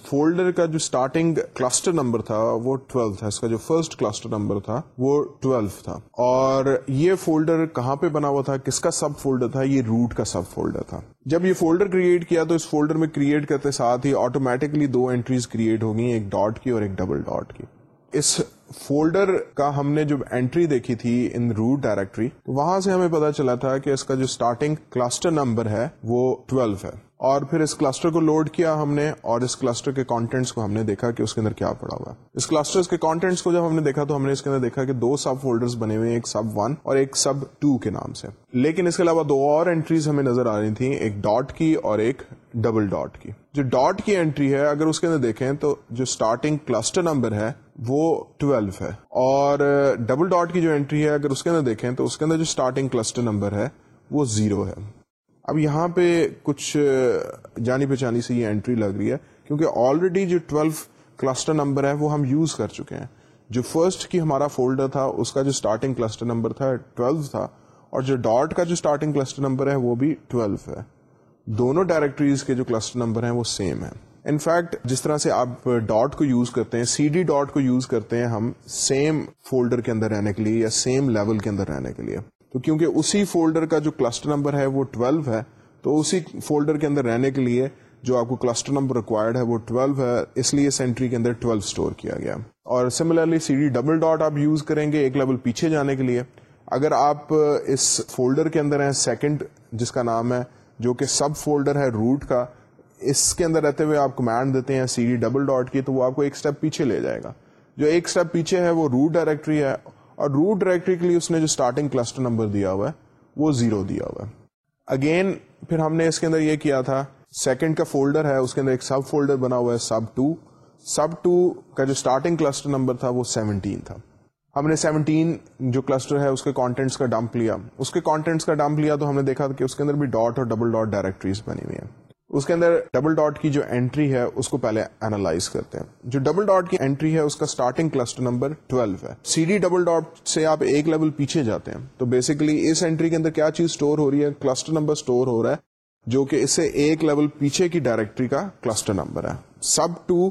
فولڈر کا جو اسٹارٹنگ کلسٹر نمبر تھا، وہ 12 تھا. اس کا جو فرسٹ کلسٹر نمبر تھا، وہ 12 تھا. اور یہ فولڈر کہاں پہ بنا ہوا تھا؟ کس کا سب فولڈر تھا؟ یہ روٹ کا سب فولڈر تھا. جب یہ فولڈر کریٹ کیا تو اس فولڈر میں کریٹ کرتے ساتھ ہی آٹومیٹکلی دو انٹریز کریٹ ہو گئی ایک ڈاٹ کی اور ایک ڈبل ڈاٹ کی. اس فولڈر کا ہم نے جو انٹری دیکھی تھی ان روٹ ڈائریکٹری وہاں سے ہمیں پتا چلا تھا کہ اس کا جو اسٹارٹنگ کلسٹر نمبر ہے وہ 12 ہے. اور پھر اس کلسٹر کو لوڈ کیا ہم نے اور اس کلسٹر کے کانٹینٹس کو ہم نے دیکھا کہ اس کے اندر کیا پڑا ہوا ہے۔ اس کلسٹر کے کانٹینٹس کو جب ہم نے دیکھا تو ہم نے اس کے اندر دیکھا کہ دو سب فولڈرز بنے ہوئے ایک سب ون اور ایک سب ٹو کے نام سے۔ لیکن اس کے علاوہ دو اور انٹریز ہمیں نظر آ رہی تھیں، ایک ڈاٹ کی اور ایک ڈبل ڈاٹ کی۔ جو ڈاٹ کی انٹری ہے، اگر اس کے اندر دیکھیں تو جو اسٹارٹنگ کلسٹر نمبر ہے، وہ 12 ہے۔ اور ڈبل ڈاٹ کی جو انٹری ہے، اگر اس کے اندر دیکھیں تو اس کے اندر جو اسٹارٹنگ کلسٹر نمبر ہے، وہ زیرو ہے۔ اب یہاں پہ کچھ جانی پہچانی سے یہ انٹری لگ رہی ہے، کیونکہ آلریڈی جو 12 کلسٹر نمبر ہے، وہ ہم یوز کر چکے ہیں۔ جو فرسٹ کی ہمارا فولڈر تھا، اس کا جو اسٹارٹنگ کلسٹر نمبر تھا 12 تھا۔ اور جو ڈاٹ کا جو اسٹارٹنگ کلسٹر نمبر ہے، وہ بھی 12 ہے۔ دونوں ڈائریکٹریز کے جو کلسٹر نمبر ہیں، وہ سیم ہے انفیکٹ جس طرح سے آپ ڈاٹ کو یوز کرتے ہیں سی ڈی ڈاٹ کو یوز کرتے ہیں، ہم سیم فولڈر کے اندر رہنے کے لیے یا سیم لیول کے اندر رہنے کے لیے۔ تو کیونکہ اسی فولڈر کا جو کلسٹر نمبر ہے وہ 12 ہے، تو اسی فولڈر کے اندر رہنے کے لیے جو آپ کو کلسٹر نمبر ریکوائرڈ ہے وہ 12 ہے، اس لیے سینٹری کے اندر 12 اسٹور کیا گیا۔ اور similarly C D double dot آپ یوز کریں گے ایک لیول پیچھے جانے کے لیے۔ اگر آپ اس فولڈر کے اندر ہیں سیکنڈ جس کا نام ہے، جو کہ سب فولڈر ہے روٹ کا، اس کے اندر رہتے ہوئے آپ کمانڈ دیتے ہیں سی ڈی ڈبل ڈاٹ کی، تو وہ آپ کو ایک اسٹیپ پیچھے لے جائے گا۔ جو ایک اسٹیپ پیچھے ہے وہ روٹ ڈائریکٹری ہے اور روٹ ڈائریکٹری کے لیے اس نے جو اسٹارٹنگ کلسٹر نمبر دیا ہوا ہے، وہ زیرو دیا ہوا ہے۔ اگین پھر ہم نے اس کے اندر یہ کیا تھا سیکنڈ کا فولڈر ہے، اس کے اندر ایک سب فولڈر بنا ہوا ہے سب ٹو سب ٹو کا جو اسٹارٹنگ کلسٹر نمبر تھا، وہ سیونٹین تھا۔ ہم نے سیونٹین جو کلسٹر ہے، اس کے کانٹینٹس کا ڈمپ لیا۔ اس کے کانٹینٹس کا ڈمپ لیا تو ہم نے دیکھا کہ اس کے اندر بھی ڈاٹ اور ڈبل ڈاٹ ڈائریکٹریز بنی ہوئی ہیں۔ اس کے اندر ڈبل ڈاٹ کی جو انٹری ہے، اس کو پہلے اینالائز کرتے ہیں۔ جو ڈبل ڈاٹ کی انٹری ہے، اس کا اسٹارٹنگ کلسٹر نمبر 12 ہے۔ سی ڈی ڈبل ڈاٹ سے آپ ایک لیول پیچھے جاتے ہیں۔ تو بیسکلی اس انٹری کے اندر کیا چیز اسٹور ہو رہی ہے؟ کلسٹر نمبر اسٹور ہو رہا ہے، جو کہ اس سے ایک لیول پیچھے کی ڈائریکٹری کا کلسٹر نمبر ہے۔ سب ٹو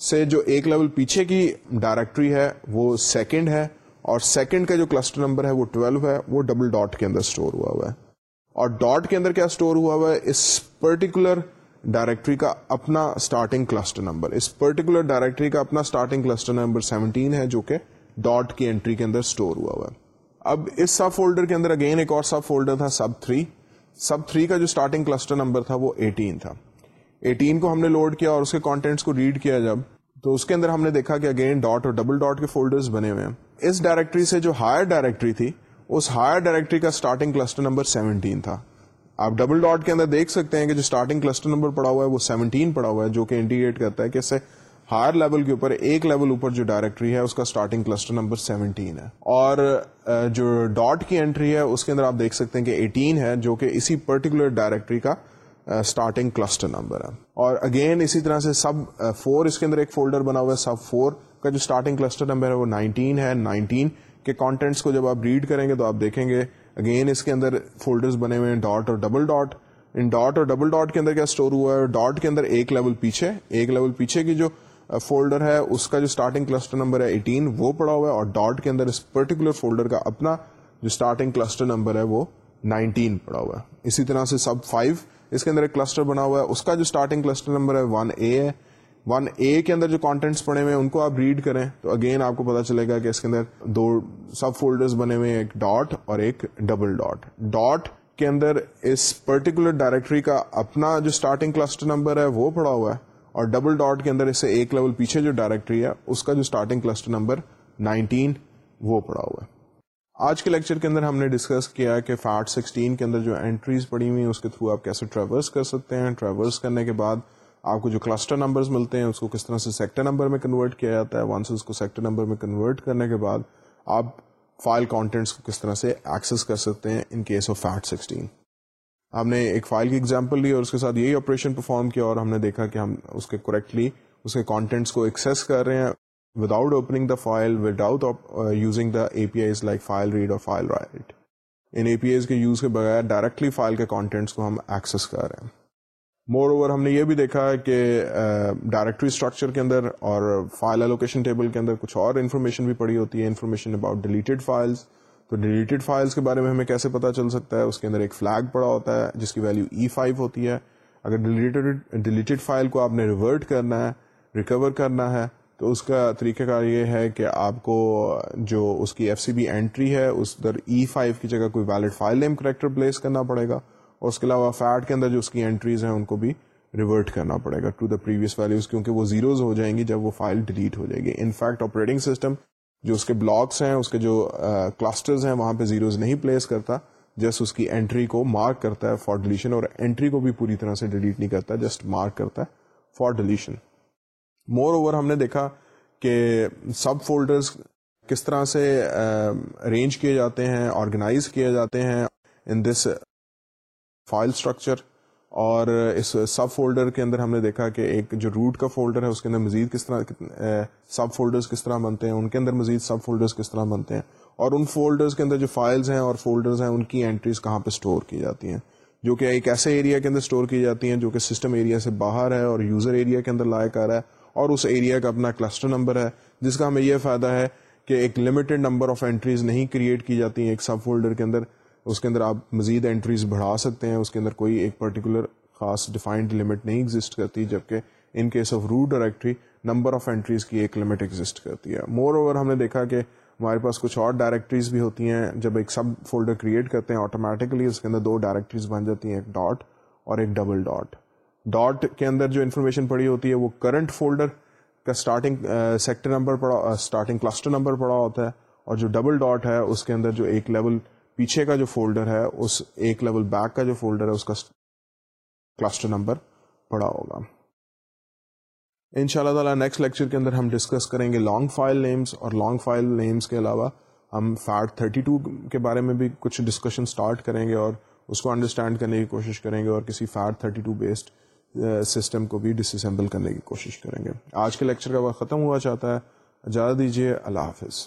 سے جو ایک لیول پیچھے کی ڈائریکٹری ہے، وہ سیکنڈ ہے۔ اور سیکنڈ کا جو کلسٹر نمبر ہے، وہ 12 ہے۔ وہ ڈبل ڈاٹ کے اندر اسٹور ہوا ہوا ہے۔ اور ڈاٹ کے اندر کیا اسٹور ہوا ہوا ہے؟ اس پرٹیکولر ڈائریکٹری کا اپنا اسٹارٹنگ کلسٹر نمبر اس پرٹیکولر ڈائریکٹری کا اپنا اسٹارٹنگ کلسٹر نمبر 17 ہے جو کہ ڈاٹ کی انٹری کے اندر اسٹور ہوا ہوا ہے. اب اس سب فولڈر کے اندر اگین ایک اور سب فولڈر تھا سب تھری سب تھری کا جو اسٹارٹنگ کلسٹر نمبر تھا وہ 18 تھا. 18 کو ہم نے لوڈ کیا اور اس کے کانٹینٹس کو ریڈ کیا جب، تو اس کے اندر ہم نے دیکھا کہ اگین ڈاٹ اور ڈبل ڈاٹ کے فولڈرز بنے ہوئے ہیں. اس ڈائریکٹری سے جو ہائر ڈائریکٹری تھی، اس ہائر ڈائریکٹری کا اسٹارٹنگ کلسٹر نمبر 17 تھا. آپ ڈبل ڈاٹ کے اندر دیکھ سکتے ہیں کہ جو اسٹارٹنگ کلسٹر نمبر پڑا ہوا ہے وہ 17 پڑا ہوا ہے، جو کہ انڈیکیٹ کرتا ہے کہ اس سے ہائر لیول کے اوپر ایک لیول اوپر جو ڈائریکٹری ہے، اس کا اسٹارٹنگ کلسٹر نمبر 17 ہے۔ اور جو ڈاٹ کی انٹری ہے، اس کے اندر آپ دیکھ سکتے ہیں کہ 18 ہے، جو کہ اسی پرٹیکولر ڈائریکٹری کا اسٹارٹنگ کلسٹر نمبر ہے۔ اور اگین اسی طرح سے سب فور اس کے اندر ایک فولڈر بنا ہوا ہے سب فور کا جو اسٹارٹنگ کلسٹر نمبر ہے وہ 19 ہے۔ 19 کے کانٹینٹس کو جب آپ ریڈ کریں گے تو آپ دیکھیں گے اگین اس کے اندر فولڈرز بنے ہوئے ہیں ڈاٹ اور ڈبل ڈاٹ ان ڈاٹ اور ڈبل ڈاٹ کے اندر کیا اسٹور ہوا ہے؟ ڈاٹ کے اندر ایک لیول پیچھے. ایک لیول پیچھے کی جو uh, فولڈر ہے، اس کا جو اسٹارٹنگ کلسٹر نمبر ہے ایٹین وہ پڑا ہوا ہے اور ڈاٹ کے اندر اس پرٹیکولر فولڈر کا اپنا جو اسٹارٹنگ کلسٹر نمبر ہے وہ نائنٹین پڑا ہوا ہے. اسی طرح سے سب فائیو اس کے اندر ایک کلسٹر بنا ہوا ہے. اس کا جو اسٹارٹنگ کلسٹر نمبر ہے ون اے ہے. ون اے کے اندر جو کانٹینٹس پڑے ہوئے ہیں، ان کو آپ ریڈ کریں۔ تو اگین آپ کو پتا چلے گا کہ اس کے اندر دو سب فولڈرز بنے ہوئے ہیں، ایک ڈاٹ اور ایک ڈبل ڈاٹ ڈاٹ کے اندر اس پرٹیکولر ڈائریکٹری کا اپنا جو اسٹارٹنگ کلسٹر نمبر ہے، وہ پڑا ہوا ہے۔ اور ڈبل ڈاٹ کے اندر اس سے ایک لیول پیچھے جو ڈائریکٹری ہے، اس کا جو اسٹارٹنگ کلسٹر نمبر نائنٹین وہ پڑا ہوا ہے۔ آج کے لیکچر کے اندر ہم نے ڈسکس کیا کہ فیٹ سکسٹین کے اندر جو انٹریز پڑی ہوئی ہیں، اس کے تھرو آپ کیسے ٹریورس کر سکتے ہیں۔ ٹریورس کرنے کے بعد آپ کو جو کلسٹر نمبرز ملتے ہیں، اس کو کس طرح سے سیکٹر نمبر میں کنورٹ کیا جاتا ہے ونس اس کو سیکٹر نمبر میں کنورٹ کرنے کے بعد آپ فائل کانٹینٹس کو کس طرح سے ایکسس کر سکتے ہیں in case of FAT sixteen ہم نے ایک فائل کی ایگزامپل لی اور اس کے ساتھ یہی آپریشن پرفارم کیا اور ہم نے دیکھا کہ ہم اس کے کریکٹلی اس کے کانٹینٹس کو ایکسیس کر رہے ہیں without opening the file without using the A P I like file read اور فائل رائٹ ان اے پی آئی کے یوز کے بغیر ڈائریکٹلی فائل کے کانٹینٹس کو ہم ایکسس کر رہے ہیں۔ مور اوور ہم نے یہ بھی دیکھا ہے کہ ڈائریکٹری اسٹرکچر کے اندر اور فائل الوکیشن ٹیبل کے اندر کچھ اور انفارمیشن بھی پڑی ہوتی ہے. انفارمیشن اباؤٹ ڈیلیٹڈ فائلس تو ڈیلیٹڈ فائلس کے بارے میں ہمیں کیسے پتا چل سکتا ہے؟ اس کے اندر ایک فلیگ پڑا ہوتا ہے جس کی ویلو ای فائیو ہوتی ہے. اگر ڈیلیٹڈ ڈیلیٹڈ فائل کو آپ نے ریورٹ کرنا ہے ریکور کرنا ہے، تو اس کا طریقہ کار یہ ہے کہ آپ کو جو اس کی ایف سی بی اینٹری ہے، اس در e ای فائیو کی جگہ کوئی valid file name character place کرنا پڑے گا. اور اس کے علاوہ فیٹ کے اندر جو اس کی اینٹریز ہیں، ان کو بھی ریورٹ کرنا پڑے گا ٹو دا پریویس ویلوز کیونکہ وہ زیروز ہو جائیں گی جب وہ فائل ڈیلیٹ ہو جائے گی۔ ان فیکٹ آپریٹنگ سسٹم جو اس کے بلاکس ہیں، اس کے جو کلسٹرز ہیں، وہاں پہ زیروز نہیں پلیس کرتا جسٹ اس کی انٹری کو مارک کرتا ہے فار ڈیلیشن اور انٹری کو بھی پوری طرح سے ڈیلیٹ نہیں کرتا جسٹ مارک کرتا ہے فار ڈیلیشن مور اوور ہم نے دیکھا کہ سب فولڈرز کس طرح سے ارینج کیے جاتے ہیں آرگنائز کیے جاتے ہیں۔ ان دس فائل اسٹرکچر اور اس سب فولڈر کے اندر ہم نے دیکھا کہ ایک جو روٹ کا فولڈر ہے، اس کے اندر مزید کس طرح سب فولڈرز کس طرح بنتے ہیں، ان کے اندر مزید سب فولڈرز کس طرح بنتے ہیں اور ان فولڈرز کے اندر جو فائلز ہیں اور فولڈرز ہیں، ان کی انٹریز کہاں پہ اسٹور کی جاتی ہیں۔ جو کہ ایک ایسے ایریا کے اندر اسٹور کی جاتی ہیں جو کہ سسٹم ایریا سے باہر ہے اور یوزر ایریا کے اندر لائق آ رہا ہے اور اس ایریا کا اپنا کلسٹر نمبر ہے، جس کا ہمیں یہ فائدہ ہے کہ ایک لمیٹڈ نمبر آف انٹریز نہیں کریٹ کی جاتی ہیں ایک سب فولڈر کے اندر۔ اس کے اندر آپ مزید انٹریز بڑھا سکتے ہیں، اس کے اندر کوئی ایک پرٹیکولر خاص ڈیفائنڈ لمٹ نہیں ایگزٹ کرتی، جبکہ in case of root directory number of entries کی ایک لمٹ ایگزٹ کرتی ہے۔ مور اوور ہم نے دیکھا کہ ہمارے پاس کچھ اور ڈائریکٹریز بھی ہوتی ہیں، جب ایک سب فولڈر کریٹ کرتے ہیں آٹومیٹکلی اس کے اندر دو ڈائریکٹریز بن جاتی ہیں، ایک ڈاٹ اور ایک ڈبل ڈاٹ ڈاٹ کے اندر جو انفارمیشن پڑی ہوتی ہے، وہ کرنٹ فولڈر کا اسٹارٹنگ سیکٹر نمبر پڑا اسٹارٹنگ کلسٹر نمبر پڑا ہوتا ہے، اور جو ڈبل ڈاٹ ہے، اس کے اندر جو ایک لیول پیچھے کا جو فولڈر ہے، اس ایک لیول بیک کا جو فولڈر ہے، اس کا کلسٹر نمبر پڑا ہوگا۔ ان شاء اللہ تعالیٰ نیکسٹ لیکچر کے اندر ہم ڈسکس کریں گے لانگ فائل نیمس اور لانگ فائل نیمس کے علاوہ ہم فیٹ 32 کے بارے میں بھی کچھ ڈسکشن اسٹارٹ کریں گے اور اس کو انڈرسٹینڈ کرنے کی کوشش کریں گے اور کسی فیٹ 32 بیسڈ سسٹم کو بھی ڈس اسمبل کرنے کی کوشش کریں گے۔ آج کے لیکچر کا وقت ختم ہوا چاہتا ہے۔ اجازت دیجیے اللہ حافظ۔